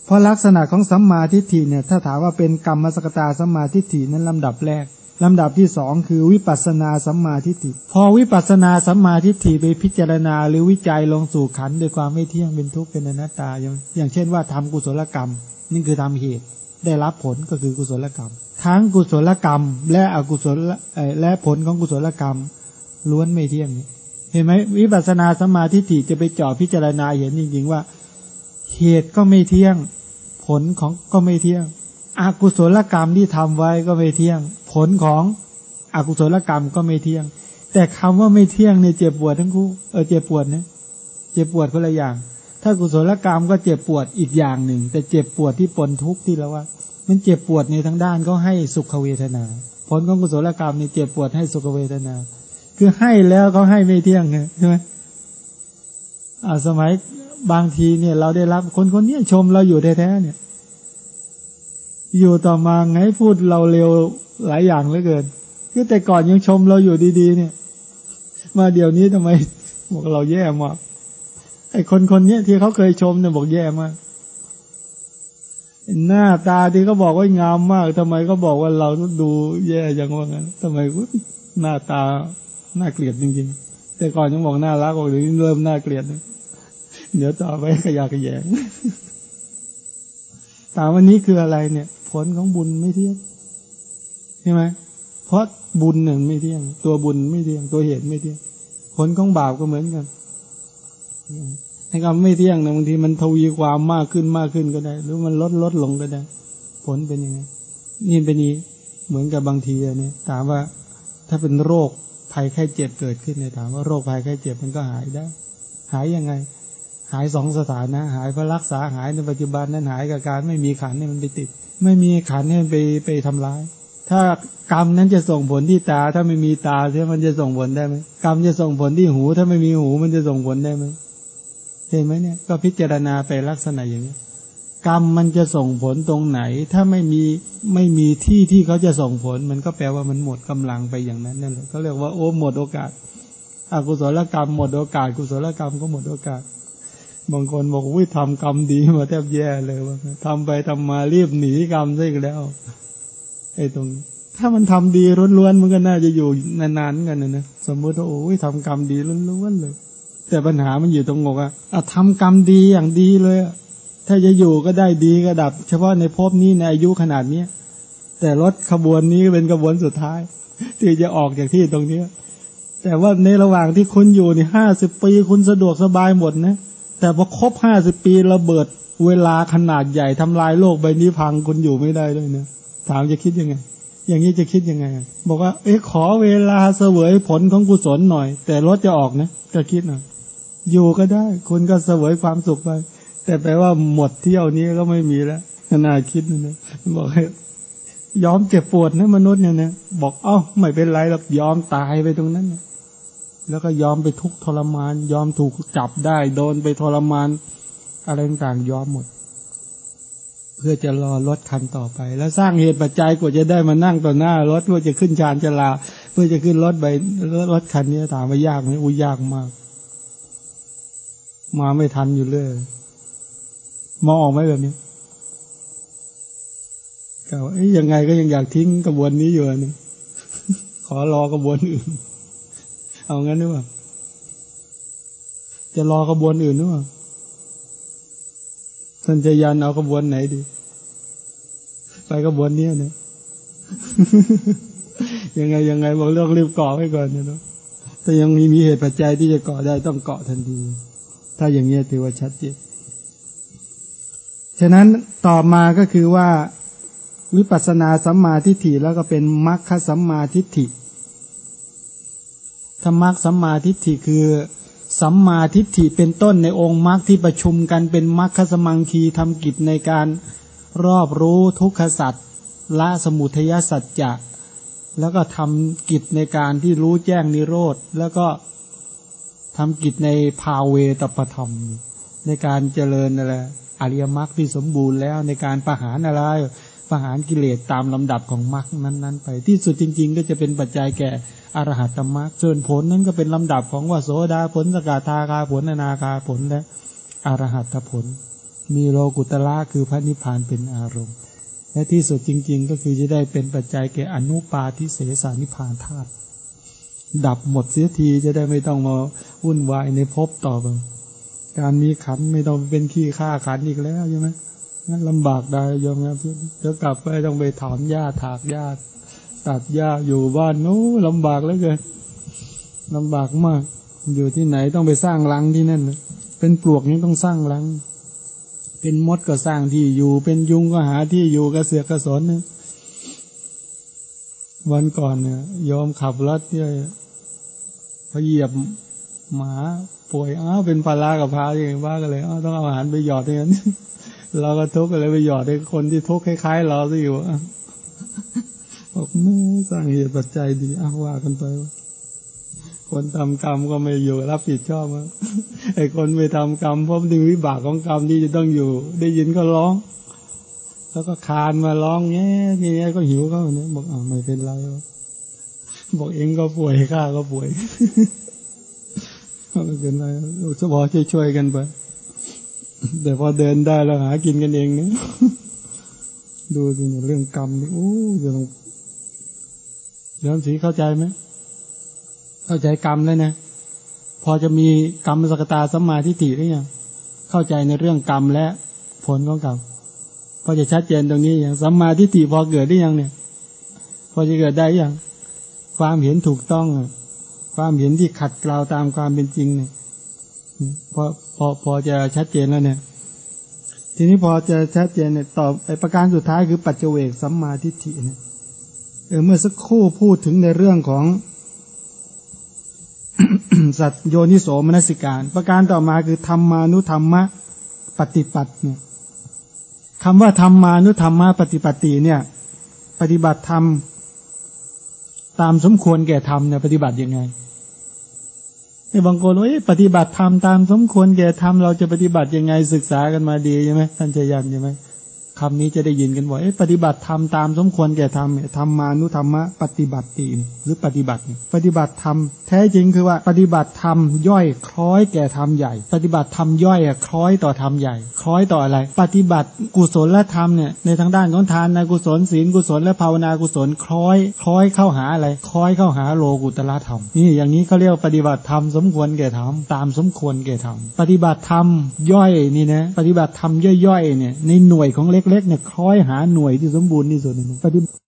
[SPEAKER 3] เพราะลักษณะของสัมมาทิฏฐิเนี่ยถ้าถามว่าเป็นกรรมสกตาสัมมาทิฏฐินั้นลำดับแรก ลำดับที่สองคือวิปัสสนาสัมมาทิฏฐิ พอวิปัสสนาสัมมาทิฏฐิไปพิจารณาหรือวิจัยลงสู่ขันธ์ด้วยความไม่เที่ยงเป็นทุกข์เป็นอนัตตาอย่างอย่างเช่นว่าทำกุศลกรรม นี่คือทำเหตุ ได้รับผลก็คือกุศลกรรม ทั้งกุศลกรรม และอกุศลและผลของกุศลกรรม ล้วนไม่เที่ยง เห็นไหมวิปัสสนาสัมมาธิฏฐิจะไปเจาะพิจารณาเห็นจริงๆว่า เหตุก็ไม่เที่ยง ผลของก็ไม่เที่ยง อากุศลกรรมที่ทำไว้ก็ไม่เที่ยง ผลของอกุศลกรรมก็ไม่เที่ยง แต่คำว่าไม่เที่ยงเนี่ยเจ็บปวดทั้งคู่เออเจ็บปวดนะเจ็บปวดคนละอย่าง ถ้ากุศลกรรมก็เจ็บปวดอีกอย่างหนึ่ง แต่เจ็บปวดที่ปนทุกข์ที่เราว่า มันเจ็บปวดในทั้งด้านก็ให้สุขเวทนา ผลของกุศลกรรมนี่เจ็บปวดให้สุขเวทนา คือให้แล้วเขาให้ไม่เที่ยงไงใช่ไหมอ่าสมัยบางทีเนี่ยเราได้รับคนคนนี้ชมเราอยู่แท้ๆเนี่ย อยู่ต่อมาไงพูดเราเร็วหลายอย่างเหลือเกินคือแต่ก่อนยังชมเราอยู่ดีๆ เนี่ย มาเดี๋ยวนี้ทำไมบอกเราแย่มากไอ้คนคนนี้ที่เขาเคยชมเนี่ยบอกแย่มากหน้าตาที่เขาบอกว่างามมากทำไมก็บอกว่าเราดูแย่อย่างว่างั้นทำไมหน้าตาน่าเกลียดจริงๆ แต่ก่อนยังบอกน่ารักบอกเดี๋ยวนี้เริ่มน่าเกลียดเดี๋ยวต่อไปขยะขยงถามวันนี้คืออะไรเนี่ย ผลของบุญไม่เที่ยงใช่ไหมเพราะบุญหนึ่งไม่เที่ยง ตัวบุญไม่เที่ยง ตัวเหตุไม่เที่ยง ผลของบาปก็เหมือนกันให้คำไม่เที่ยงนะบางทีมันทวีความมากขึ้นมากขึ้นก็ได้ หรือมันลดลดลงก็ได้ ผลเป็นยังไงนี่เป็นนี้เหมือนกับบางทีเนี่ยถามว่าถ้าเป็นโรคภัยไข้เจ็บเกิดขึ้นเนี่ยถามว่าโรคภัยไข้เจ็บมันก็หายได้ หายยังไง หายสองสถานะหายเพราะรักษาหายในปัจจุบันนั้นหายกับการไม่มีขันนี่มันไปติด ไม่มีขันนี่ไปไปทำร้าย ถ้ากรรมนั้นจะส่งผลที่ตา ถ้าไม่มีตาใช่มันจะส่งผลได้ไหมกรรมจะส่งผลที่หู ถ้าไม่มีหูมันจะส่งผลได้ไหมเห็นไหมเนี่ยก็พิจารณาไปลักษณะอย่างนี้กรรมมันจะส่งผลตรงไหน ถ้าไม่มีไม่มีที่ที่เขาจะส่งผล มันก็แปลว่ามันหมดกำลังไปอย่างนั้นนั่นแหละเขาเรียกว่าโอ้หมดโอกาสอกุศลกรรมหมดโอกาส กุศลกรรมก็หมดโอกาส บางคนบอกวิทำกรรมดีมาแทบแย่เลยว่าทำไปทำมารีบหนีกรรมซะอีกแล้วไอ้ตรง ถ้ามันทำดีล้วนๆมันก็น่าจะอยู่นานๆกันนะนะสมมติว่าโอ้ยทำกรรมดีล้วนๆเลย แต่ปัญหามันอยู่ตรงงกอะอะทำกรรมดีอย่างดีเลยถ้าจะอยู่ก็ได้ดีก็ดับ เฉพาะในภพนี้ในอายุขนาดเนี้ยแต่รถขบวนนี้เป็นขบวนสุดท้าย ที่จะออกจากที่ตรงเนี้ยแต่ว่าในระหว่างที่คุณอยู่นี่ห้าสิบปีคุณสะดวกสบายหมดนะ แต่พอครบห้าสิบปีระเบิดเวลาขนาดใหญ่ทำลายโลกใบนี้พังคุณอยู่ไม่ได้ด้วยนะถามจะคิดยังไง อย่างนี้จะคิดยังไง บอกว่า เอ๊ะขอเวลาเสวยผลของกุศลหน่อย แต่รถจะออกนะก็คิดหน่อยอยู่ก็ได้ คุณก็เสวยความสุขไป แต่แปลว่าหมดเที่ยวนี้ก็ไม่มีแล้วน่าคิดนะบอกให้ยอมเจ็บปวดนะมนุษย์เนี่ยนะบอกเอ้าไม่เป็นไรหรอกยอมตายไปตรงนั้นนะ แล้วก็ยอมไปทุกทรมาน ยอมถูกจับได้ โดนไปทรมาน อะไรต่างยอมหมด เพื่อจะรอรถคันต่อไป แล้วสร้างเหตุปัจจัยกว่าจะได้มานั่งต่อหน้ารถเพื่อจะขึ้นชานจลา เพื่อจะขึ้นรถไปรถคันนี้ถามว่ายากไหมอุ้ยยากมาก มาไม่ทันอยู่เลยมองออกไหมแบบนี้ก็ยังไงก็ยังอยากทิ้งกระบวนนี้อยู่นึงขอรอกระบวนอื่น เอางั้นหรือเปล่าจะรอกระบวนอื่นหรือเปล่าท่านจะยันเอากระบวนไหนดี ไปกระบวนนี้เนี่ยยังไงยังไงบอกเลือกรีบก่อไว้ก่อนเนาะแต่ยังมีมีเหตุปัจจัยที่จะเกาะได้ต้องเกาะทันที ถ้าอย่างนี้ถือว่าชัดเจนฉะนั้นต่อมาก็คือว่าวิปัสสนาสัมมาทิฏฐิแล้วก็เป็นมรรคสัมมาทิฏฐิ ธรรมรรคสัมมาทิฏฐิคือสัมมาทิฏฐิเป็นต้นในองค์มรรคที่ประชุมกันเป็นมรรคสมังคีทำกิจในการรอบรู้ทุกขสัตว์ละสมุทยสัจจะแล้วก็ทำกิจในการที่รู้แจ้งนิโรธ แล้วก็ทำกิจในภาเวตปธรรม ในการเจริญอะไรอริยมรรคที่สมบูรณ์แล้วในการประหารอะไร ประหารกิเลสตามลำดับของมรรคนั้นๆ ไป ที่สุดจริง ๆ ก็จะเป็นปัจจัยแก่อรหัตมรรคส่วนผลนั้นก็เป็นลำดับของว่าโสดาผลสกทาคาผลอนาคาผลและอรหัตผล มีโลกุตละคือพระนิพพานเป็นอารมณ์ และที่สุดจริง ๆ ก็คือจะได้เป็นปัจจัยแก่อนุปาทิเสสานิพพานธาตุดับหมดเสียทีจะได้ไม่ต้องมาวุ่นวายในภพต่อไปการมีขันไม่ต้องเป็นขี้ข้าขันอีกแล้วใช่ไหม นั่นลำบากได้ยอมครับเดี๋ยวกลับไปต้องไปถอนหญ้าถากหญ้าตัดหญ้าอยู่บ้านโน้ลำบากเหลือเกินลำบากมาก อยู่ที่ไหนต้องไปสร้างรังที่นั่นเป็นปลวกนี้ต้องสร้างรัง เป็นมดก็สร้างที่อยู่ เป็นยุงก็หาที่อยู่กระเสือกกระสนเนี่ยวันก่อนเนี่ยยอมขับรถเนี่ยพเหยียบหมาป่วยอ้าวเป็นปลากับพาอย่างว่ากันเลยอ้าวต้องเอาอาหารไปหยอดอย่างนั้น เราก็ทุกข์กันเลยไปหยอดให้คนที่ทุกข์คล้ายๆเราซะอยู่บอกมือสร้างเหตุปัจจัยดีอ้าวว่ากันไปว่าคนทำกรรมก็ไม่อยู่รับผิดชอบไอ้คนไม่ทำกรรมเพราะดึงวิบากของกรรมที่จะต้องอยู่ ได้ยินก็ร้อง แล้วก็คานมาร้องแง่ทีนี้ก็หิวเขาเนี่ยบอกอ่าไม่เป็นไรบอกเองก็ป่วยข้าก็ป่วยไม่เป็นไรสบอช่วยๆกันไป แต่พอเดินได้แล้วหากินกันเองเนี่ยดูสิเรื่องกรรมนี่โอ้ยังเรื่องสีเข้าใจไหมเข้าใจกรรมแล้วนะพอจะมีกรรมสกตาสัมมาทิฏฐิหรือยังเข้าใจในเรื่องกรรมและผลของกรรมพอจะชัดเจนตรงนี้อย่างสัมมาทิฏฐิพอเกิดได้ยังเนี่ย พอจะเกิดได้ยังความเห็นถูกต้องความเห็นที่ขัดเกลาตามความเป็นจริงเนี่ย พอพอพอจะชัดเจนแล้วเนี่ย ทีนี้พอจะชัดเจนเนี่ยตอบไอประการสุดท้ายคือปัจเจเวกสัมมาทิฏฐิเนี่ยเออเมื่อสักครู่พูดถึงในเรื่องของสัตโยนิโสมนสิการ ประการต่อมาคือธรรมานุธรรมะปฏิปัติเนี่ยคำว่าธรรมานุธรรมะปฏิปติเนี่ย ปฏิบัติธรรมตามสมควรแก่ธรรมเนี่ยปฏิบัติยังไง ไอ้บางคนว่าปฏิบัติธรรมตามสมควรแก่ธรรมเราจะปฏิบัติยังไงศึกษากันมาดีใช่ไหมท่านชยันใช่ไหม คำนี้จะได้ยินกันบ่อยปฏิบัติธรรมตามสมควรแก่ธรรมธรรมานุธรรมะปฏิบัติตีหรือปฏิบัติ ปฏิบัติธรรมแท้จริงคือว่าปฏิบัติธรรมย่อยคล้อยแก่ธรรมใหญ่ ปฏิบัติธรรมย่อยคล้อยต่อธรรมใหญ่ คล้อยต่ออะไร ปฏิบัติกุศลและธรรมเนี่ยในทางด้านของทานนกุศลศีลกุศลและภาวนากุศลคล้อย คล้อยเข้าหาอะไรคล้อยเข้าหาโลกุตละธรรมนี่อย่างนี้เขาเรียกปฏิบัติธรรมสมควรแก่ธรรมตามสมควรแก่ธรรมปฏิบัติธรรมย่อยนี่นะปฏิบัติธรรมย่อยๆเนี่ยในหน่วยของเล็กๆเนี่ยคล้อยหาหน่วยที่สมบูรณ์ที่สุดปฏิ